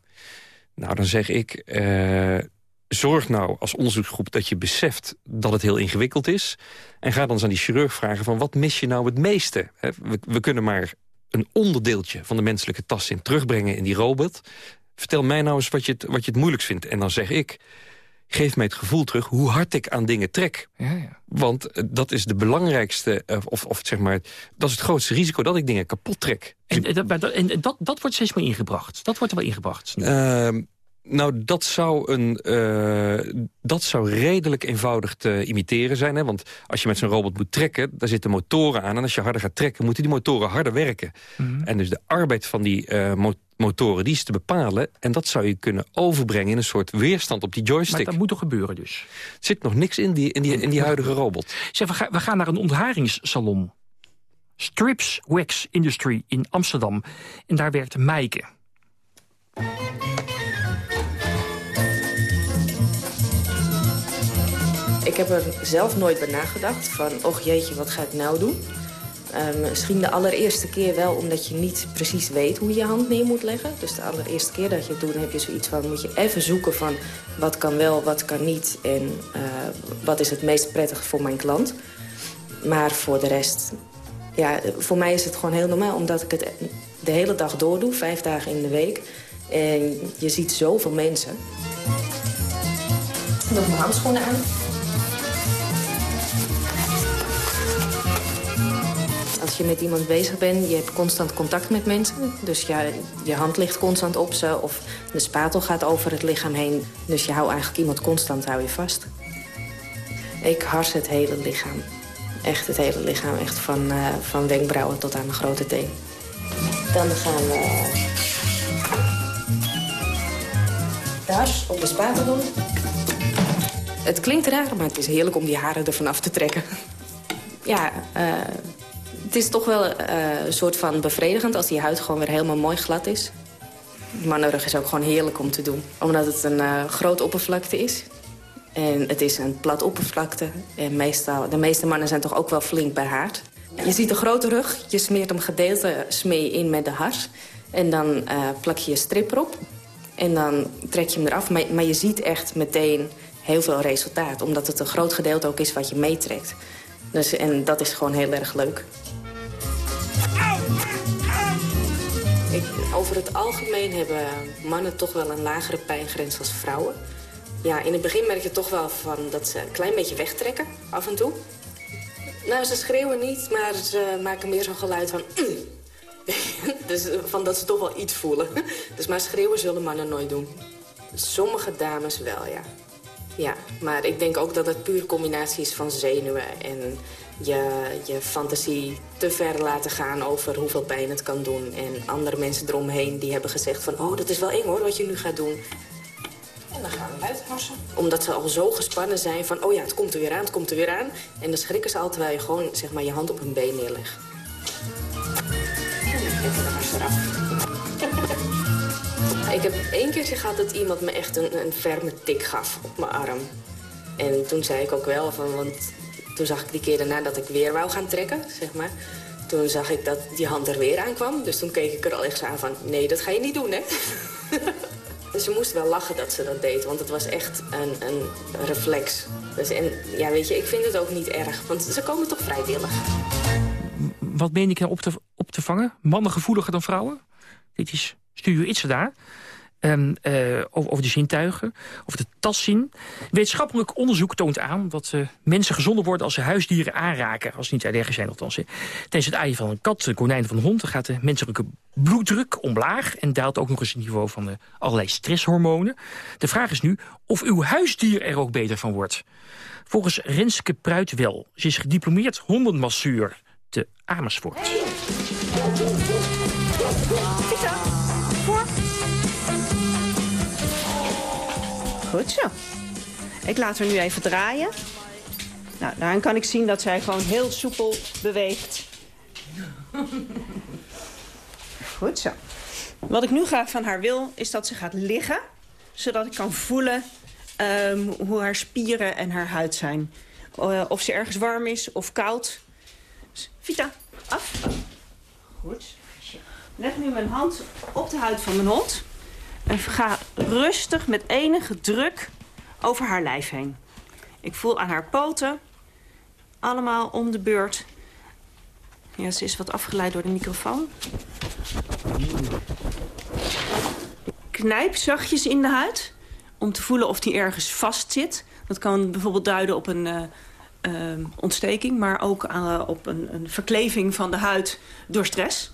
Speaker 26: Nou, dan zeg ik... eh, zorg nou als onderzoeksgroep dat je beseft dat het heel ingewikkeld is. En ga dan eens aan die chirurg vragen van wat mis je nou het meeste? We, we kunnen maar een onderdeeltje van de menselijke tastzin terugbrengen in die robot. Vertel mij nou eens wat je het, wat je het moeilijkst vindt. En dan zeg ik, geef mij het gevoel terug hoe hard ik aan dingen trek.
Speaker 25: Ja, ja.
Speaker 26: Want eh, dat is de belangrijkste, eh, of, of zeg maar, dat is het grootste risico dat ik dingen kapot trek.
Speaker 25: En, en, dat, en dat, dat wordt steeds meer ingebracht. Dat wordt er wel ingebracht.
Speaker 26: Ehm, nou, dat zou, een, eh, dat zou redelijk eenvoudig te imiteren zijn. Hè? Want als je met zo'n robot moet trekken, daar zitten motoren aan. En als je harder gaat trekken, moeten die motoren harder werken.
Speaker 25: Mhm.
Speaker 26: En dus de arbeid van die eh, mo- motoren, die is te bepalen. En dat zou je kunnen overbrengen in een soort weerstand op die joystick.
Speaker 25: Maar dat moet toch gebeuren dus?
Speaker 26: Er zit nog niks in die, in die, in die huidige robot.
Speaker 25: Zeg, we, gaan, we gaan naar een ontharingssalon. Strips Wax Industry in Amsterdam. En daar werkt Meike.
Speaker 31: Ik heb er zelf nooit bij nagedacht van, och jeetje, wat ga ik nou doen? Ehm, misschien de allereerste keer wel omdat je niet precies weet hoe je je hand neer moet leggen. Dus de allereerste keer dat je het doet, dan heb je zoiets van... moet je even zoeken van wat kan wel, wat kan niet... en eh, wat is het meest prettig voor mijn klant. Maar voor de rest, ja, voor mij is het gewoon heel normaal... omdat ik het de hele dag door doe, vijf dagen in de week. En je ziet zoveel mensen. Doe mijn handschoenen aan. Als je met iemand bezig bent, je hebt constant contact met mensen. Dus ja, je hand ligt constant op ze of de spatel gaat over het lichaam heen. Dus je houdt eigenlijk iemand constant hou je vast. Ik hars het hele lichaam. Echt het hele lichaam. Echt van, eh, van wenkbrauwen tot aan mijn grote teen. Dan gaan we de hars op de spatel doen. Het klinkt raar, maar het is heerlijk om die haren ervan af te trekken. Ja, eh, het is toch wel eh, een soort van bevredigend als die huid gewoon weer helemaal mooi glad is. Mannenrug is ook gewoon heerlijk om te doen. Omdat het een eh groot oppervlakte is. En het is een plat oppervlakte. En meestal, de meeste mannen zijn toch ook wel flink behaard. Je ziet een grote rug. Je smeert hem gedeelte smee in met de hars. En dan eh, plak je je strip erop. En dan trek je hem eraf. Maar, maar je ziet echt meteen heel veel resultaat. Omdat het een groot gedeelte ook is wat je meetrekt. Dus, en dat is gewoon heel erg leuk. Ik, over het algemeen hebben mannen toch wel een lagere pijngrens als vrouwen. Ja, in het begin merk je toch wel van dat ze een klein beetje wegtrekken, af en toe. Nou, ze schreeuwen niet, maar ze maken meer zo'n geluid van... dus van dat ze toch wel iets voelen. Dus maar schreeuwen zullen mannen nooit doen. Sommige dames wel, ja. Ja, maar ik denk ook dat het puur combinatie is van zenuwen... en je, je fantasie te ver laten gaan over hoeveel pijn het kan doen. En andere mensen eromheen die hebben gezegd van... oh, dat is wel eng hoor, wat je nu gaat doen. En dan gaan we uitpassen. Omdat ze al zo gespannen zijn van... oh ja, het komt er weer aan, het komt er weer aan. En dan schrikken ze al terwijl je gewoon zeg maar, je hand op hun been neerlegt. Even de hars eraf. Ik heb één keertje gehad dat iemand me echt een, een ferme tik gaf op mijn arm. En toen zei ik ook wel van, want toen zag ik die keer daarna dat ik weer wou gaan trekken, zeg maar. Toen zag ik dat die hand er weer aankwam. Dus toen keek ik er al echt zo aan van, nee, dat ga je niet doen, hè? dus ze moest wel lachen dat ze dat deed, want het was echt een, een reflex. Dus en ja, weet je, ik vind het ook niet erg, want ze komen toch vrijwillig.
Speaker 25: Wat ben ik nou op te, op te vangen? Mannen gevoeliger dan vrouwen? Dit is Studio Itzada. Um, over, de zintuigen, over de tastzin. Wetenschappelijk onderzoek toont aan dat uh, mensen gezonder worden als ze huisdieren aanraken. Als ze niet allergisch zijn althans. Tijdens het aaien van een kat, een konijn van een hond... gaat de menselijke bloeddruk omlaag... en daalt ook nog eens het niveau van uh, allerlei stresshormonen. De vraag is nu of uw huisdier er ook beter van wordt. Volgens Renske Pruit wel. Ze is gediplomeerd hondenmasseur te Amersfoort.
Speaker 32: Goed zo. Ik laat haar nu even draaien. Nou, daarin kan ik zien dat zij gewoon heel soepel beweegt. Goed zo. Wat ik nu graag van haar wil, is dat ze gaat liggen. Zodat ik kan voelen um, hoe haar spieren en haar huid zijn. Uh, of ze ergens warm is of koud. Vita, af. Goed. Leg nu mijn hand op de huid van mijn hond. En ga rustig met enige druk over haar lijf heen. Ik voel aan haar poten, allemaal om de beurt. Ja, ze is wat afgeleid door de microfoon. Knijp zachtjes in de huid om te voelen of die ergens vast zit. Dat kan bijvoorbeeld duiden op een uh, uh, ontsteking... maar ook uh, op een, een verkleving van de huid door stress.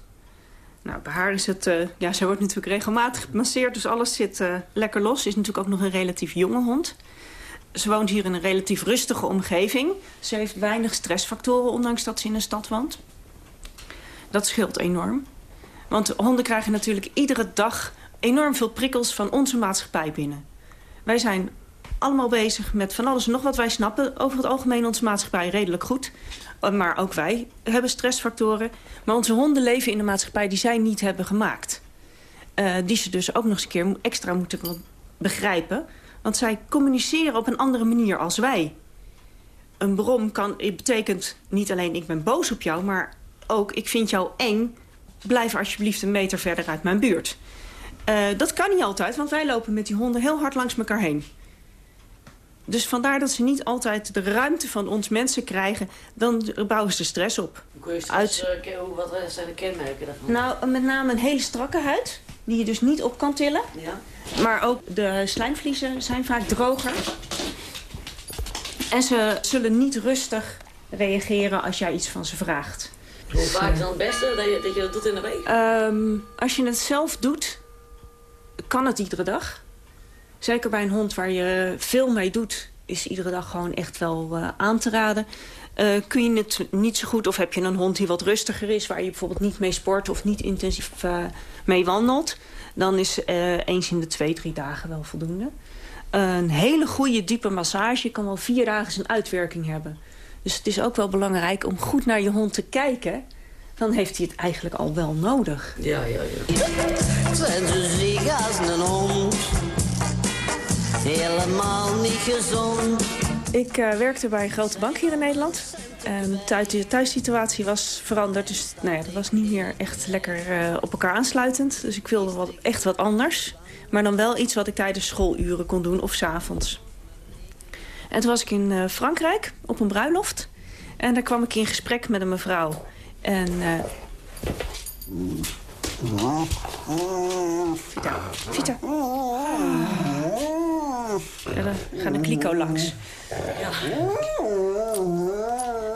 Speaker 32: Nou, bij haar is het... Uh, ja, zij wordt natuurlijk regelmatig gemasseerd, dus alles zit uh, lekker los. Ze is natuurlijk ook nog een relatief jonge hond. Ze woont hier in een relatief rustige omgeving. Ze heeft weinig stressfactoren, ondanks dat ze in een stad woont. Dat scheelt enorm. Want honden krijgen natuurlijk iedere dag enorm veel prikkels van onze maatschappij binnen. Wij zijn allemaal bezig met van alles en nog wat. Wij snappen over het algemeen onze maatschappij redelijk goed. Maar ook wij hebben stressfactoren. Maar onze honden leven in een maatschappij die zij niet hebben gemaakt. Uh, die ze dus ook nog eens een keer extra moeten begrijpen. Want zij communiceren op een andere manier als wij. Een brom kan, betekent niet alleen ik ben boos op jou... maar ook ik vind jou eng. Blijf alsjeblieft een meter verder uit mijn buurt. Uh, dat kan niet altijd, want wij lopen met die honden heel hard langs elkaar heen. Dus vandaar dat ze niet altijd de ruimte van ons mensen krijgen. Dan bouwen ze stress op.
Speaker 33: Stress, Uit... uh, wat zijn de kenmerken daarvan?
Speaker 32: Nou, met name een hele strakke huid. Die je dus niet op kan tillen.
Speaker 33: Ja.
Speaker 32: Maar ook de slijmvliezen zijn vaak droger. En ze zullen niet rustig reageren als jij iets van ze vraagt.
Speaker 33: Hoe vaak is dan het beste dat je dat, je dat doet in de week?
Speaker 32: Um, als je het zelf doet, kan het iedere dag. Zeker bij een hond waar je veel mee doet... is iedere dag gewoon echt wel uh, aan te raden. Uh, kun je het niet zo goed of heb je een hond die wat rustiger is... waar je bijvoorbeeld niet mee sport of niet intensief uh, mee wandelt... dan is eens in de twee, drie dagen wel voldoende. een hele goede diepe massage kan wel vier dagen zijn uitwerking hebben. Dus het is ook wel belangrijk om goed naar je hond te kijken... dan heeft hij het eigenlijk al wel nodig.
Speaker 33: Ja, ja, ja.
Speaker 34: Zijn een hond helemaal niet gezond.
Speaker 32: Ik uh, werkte bij een grote bank hier in Nederland. Thuis, de thuissituatie was veranderd. Dus nou ja, dat was niet meer echt lekker uh, op elkaar aansluitend. Dus ik wilde wat, echt wat anders. Maar dan wel iets wat ik tijdens schooluren kon doen of s'avonds. En toen was ik in uh, Frankrijk op een bruiloft. En daar kwam ik in gesprek met een mevrouw. En... Vita, Vita. Ja, daar gaat een kliko langs. Ja.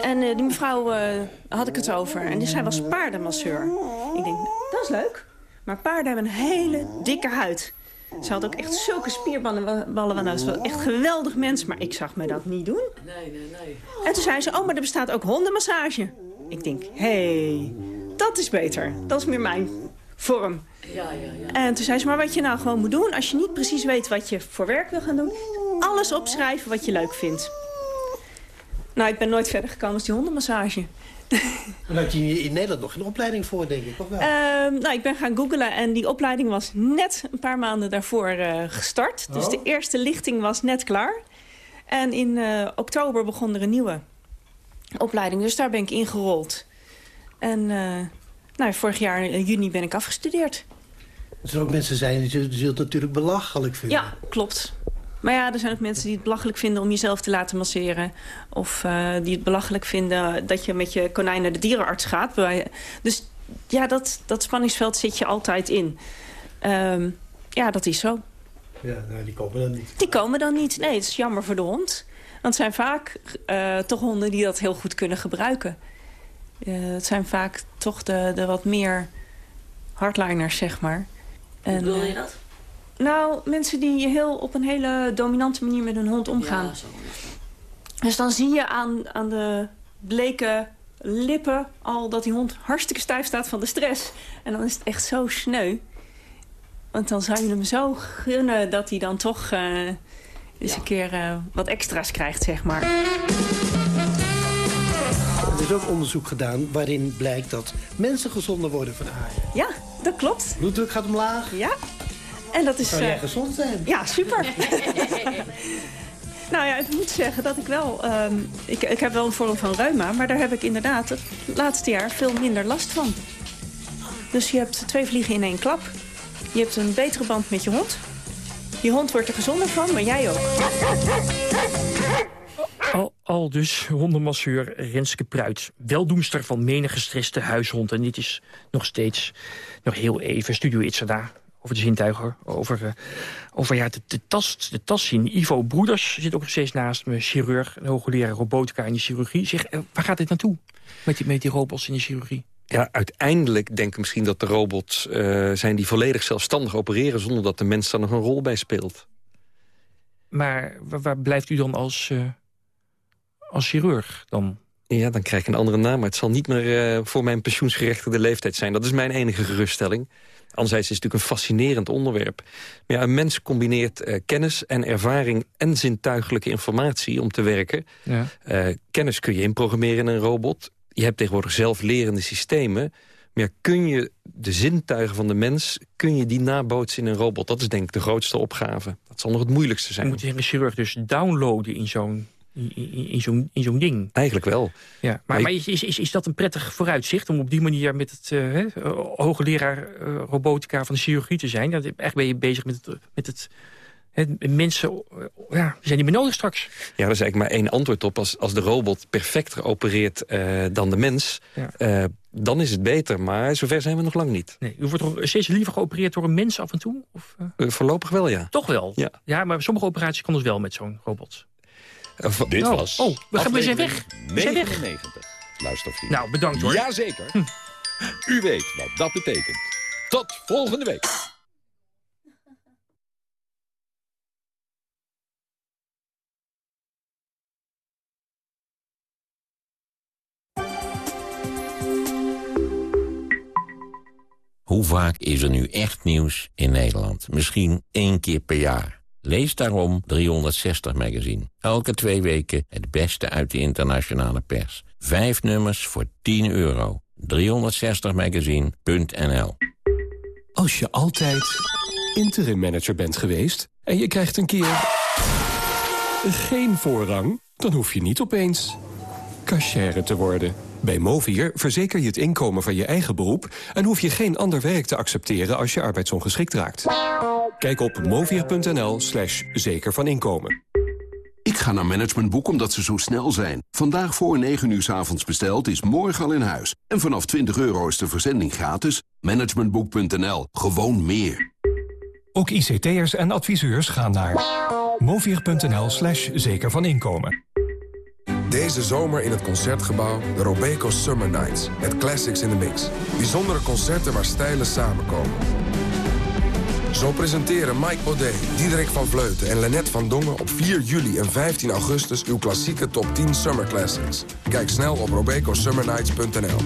Speaker 32: En uh, die mevrouw uh, had ik het over. En zij was paardenmasseur. Ik denk, dat is leuk. Maar paarden hebben een hele dikke huid. Ze had ook echt zulke spierballen. Ballen, is wel echt geweldig mens. Maar ik zag me dat niet doen.
Speaker 33: Nee, nee, nee.
Speaker 32: En toen zei ze, oh, maar er bestaat ook hondenmassage. Ik denk, hé, hey, dat is beter. Dat is meer mijn vorm.
Speaker 33: Ja, ja, ja.
Speaker 32: En toen zei ze, maar wat je nou gewoon moet doen... als je niet precies weet wat je voor werk wil gaan doen... alles opschrijven wat je leuk vindt. Nou, ik ben nooit verder gekomen als die hondenmassage.
Speaker 35: Dan had je in Nederland nog geen opleiding voor, denk ik, of wel?
Speaker 32: Ehm, nou, ik ben gaan googlen en die opleiding was net een paar maanden daarvoor eh, gestart. Dus
Speaker 35: Oh.
Speaker 32: de eerste lichting was net klaar. En in eh, oktober begon er een nieuwe opleiding. Dus daar ben ik ingerold. En eh, nou, vorig jaar in juni ben ik afgestudeerd.
Speaker 35: Er zullen ook mensen zijn die het natuurlijk belachelijk vinden.
Speaker 32: Ja, klopt. Maar ja, er zijn ook mensen die het belachelijk vinden om jezelf te laten masseren. Of eh, die het belachelijk vinden dat je met je konijn naar de dierenarts gaat. Dus ja, dat, dat spanningsveld zit je altijd in. Ehm, ja, dat is zo.
Speaker 35: Ja, nou, die komen dan niet.
Speaker 32: Die komen dan niet. Nee, het is jammer voor de hond. Want het zijn vaak eh, toch honden die dat heel goed kunnen gebruiken. Het zijn vaak toch de, de wat meer hardliners, zeg maar.
Speaker 33: Hoe bedoel je
Speaker 32: eh,
Speaker 33: dat?
Speaker 32: Nou, mensen die heel op een hele dominante manier met hun hond omgaan.
Speaker 33: Ja, zo.
Speaker 32: Dus dan zie je aan, aan de bleke lippen al dat die hond hartstikke stijf staat van de stress. En dan is het echt zo sneu. Want dan zou je hem zo gunnen dat hij dan toch eh, eens een keer eh, wat extra's krijgt, zeg maar.
Speaker 35: Er is ook onderzoek gedaan waarin blijkt dat mensen gezonder worden van aaien.
Speaker 32: Ja, dat klopt.
Speaker 35: Bloeddruk gaat omlaag.
Speaker 32: Ja. En dat is...
Speaker 35: Zou jij
Speaker 32: eh,
Speaker 35: gezond zijn?
Speaker 32: Ja, super. nou ja, ik moet zeggen dat ik wel... ehm, ik, ik heb wel een vorm van reuma, maar daar heb ik inderdaad het laatste jaar veel minder last van. Dus je hebt twee vliegen in één klap. Je hebt een betere band met je hond. Je hond wordt er gezonder van, maar jij ook.
Speaker 25: Al, dus hondenmasseur Renske Pruit. Weldoenster van menig gestreste huishond. En dit is nog steeds, nog heel even, Studio Itzada. Over de zintuigen, over, eh, over ja, de, de, tast, de tas zien. Ivo Broeders zit ook nog steeds naast me, chirurg... en hoogleraar robotica in de chirurgie. Zeg, eh, waar gaat dit naartoe met die, met die robots in de chirurgie?
Speaker 26: Ja, uiteindelijk denk ik misschien dat de robots eh, zijn die volledig zelfstandig opereren... zonder dat de mens daar nog een rol bij speelt.
Speaker 25: Maar waar, waar blijft u dan als, als chirurg dan?
Speaker 26: Ja, dan krijg ik een andere naam. Maar het zal niet meer eh, voor mijn pensioensgerechtigde leeftijd zijn. Dat is mijn enige geruststelling. Anderzijds is het natuurlijk een fascinerend onderwerp. Maar ja, een mens combineert eh, kennis en ervaring en zintuigelijke informatie om te werken.
Speaker 25: Ja.
Speaker 26: Eh, kennis kun je inprogrammeren in een robot. Je hebt tegenwoordig zelflerende systemen. Maar ja, kun je de zintuigen van de mens kun je die nabootsen in een robot? Dat is denk ik de grootste opgave. Dat zal nog het moeilijkste zijn.
Speaker 25: Moet een chirurg dus downloaden in zo'n in, in, in zo'n in zo'n ding?
Speaker 26: Eigenlijk wel.
Speaker 25: Ja, maar,
Speaker 26: Maar
Speaker 25: maar is, is, is, is dat een prettig vooruitzicht om op die manier met het eh, hoogleraar eh, robotica van de chirurgie te zijn? Dat, echt ben je bezig met het, met het mensen, ja, zijn niet meer nodig straks.
Speaker 26: Ja, daar is eigenlijk maar één antwoord op. Als, als de robot perfecter opereert dan de mens,
Speaker 25: Ja.
Speaker 26: dan is het beter. Maar zover zijn we nog lang niet.
Speaker 25: Nee, u wordt toch steeds liever geopereerd door een mens af en toe? Of,
Speaker 26: voorlopig wel, ja.
Speaker 25: Toch wel?
Speaker 26: Ja.
Speaker 25: ja, maar sommige operaties kan dus wel met zo'n robot.
Speaker 24: Dit
Speaker 25: Oh,
Speaker 24: was
Speaker 25: oh, we gaan- we zijn weg. We zijn weg.
Speaker 24: 99. Luistervrienden.
Speaker 25: Nou, bedankt hoor.
Speaker 24: Jazeker. U weet wat dat betekent. Tot volgende week.
Speaker 36: Hoe vaak is er nu echt nieuws in Nederland? Misschien één keer per jaar. Lees daarom 360 Magazine. Elke twee weken het beste uit de internationale pers. Vijf nummers voor 10 euro. 360magazine.nl
Speaker 37: Als je altijd interim manager bent geweest en je krijgt een keer geen voorrang, dan hoef je niet opeens cashier te worden. Bij Movier verzeker je het inkomen van je eigen beroep... en hoef je geen ander werk te accepteren als je arbeidsongeschikt raakt. Kijk op movier.nl slash zeker van inkomen.
Speaker 38: Ik ga naar Managementboek omdat ze zo snel zijn. Vandaag voor 9 uur 's avonds besteld is morgen al in huis. En vanaf 20 euro is de verzending gratis. Managementboek.nl. Gewoon meer.
Speaker 37: Ook ICT'ers en adviseurs gaan naar movier.nl slash zeker van inkomen.
Speaker 1: Deze zomer in het Concertgebouw de Robeco Summer Nights. Met classics in the mix. Bijzondere concerten waar stijlen samenkomen.
Speaker 39: Zo presenteren Mike Baudet, Diederik van Vleuten en Lennet van Dongen... op 4 juli en 15 augustus uw klassieke top 10 Summer Classics. Kijk snel op robecosummernights.nl.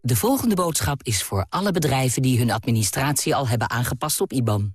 Speaker 40: De volgende boodschap is voor alle bedrijven die hun administratie al hebben aangepast op IBAN.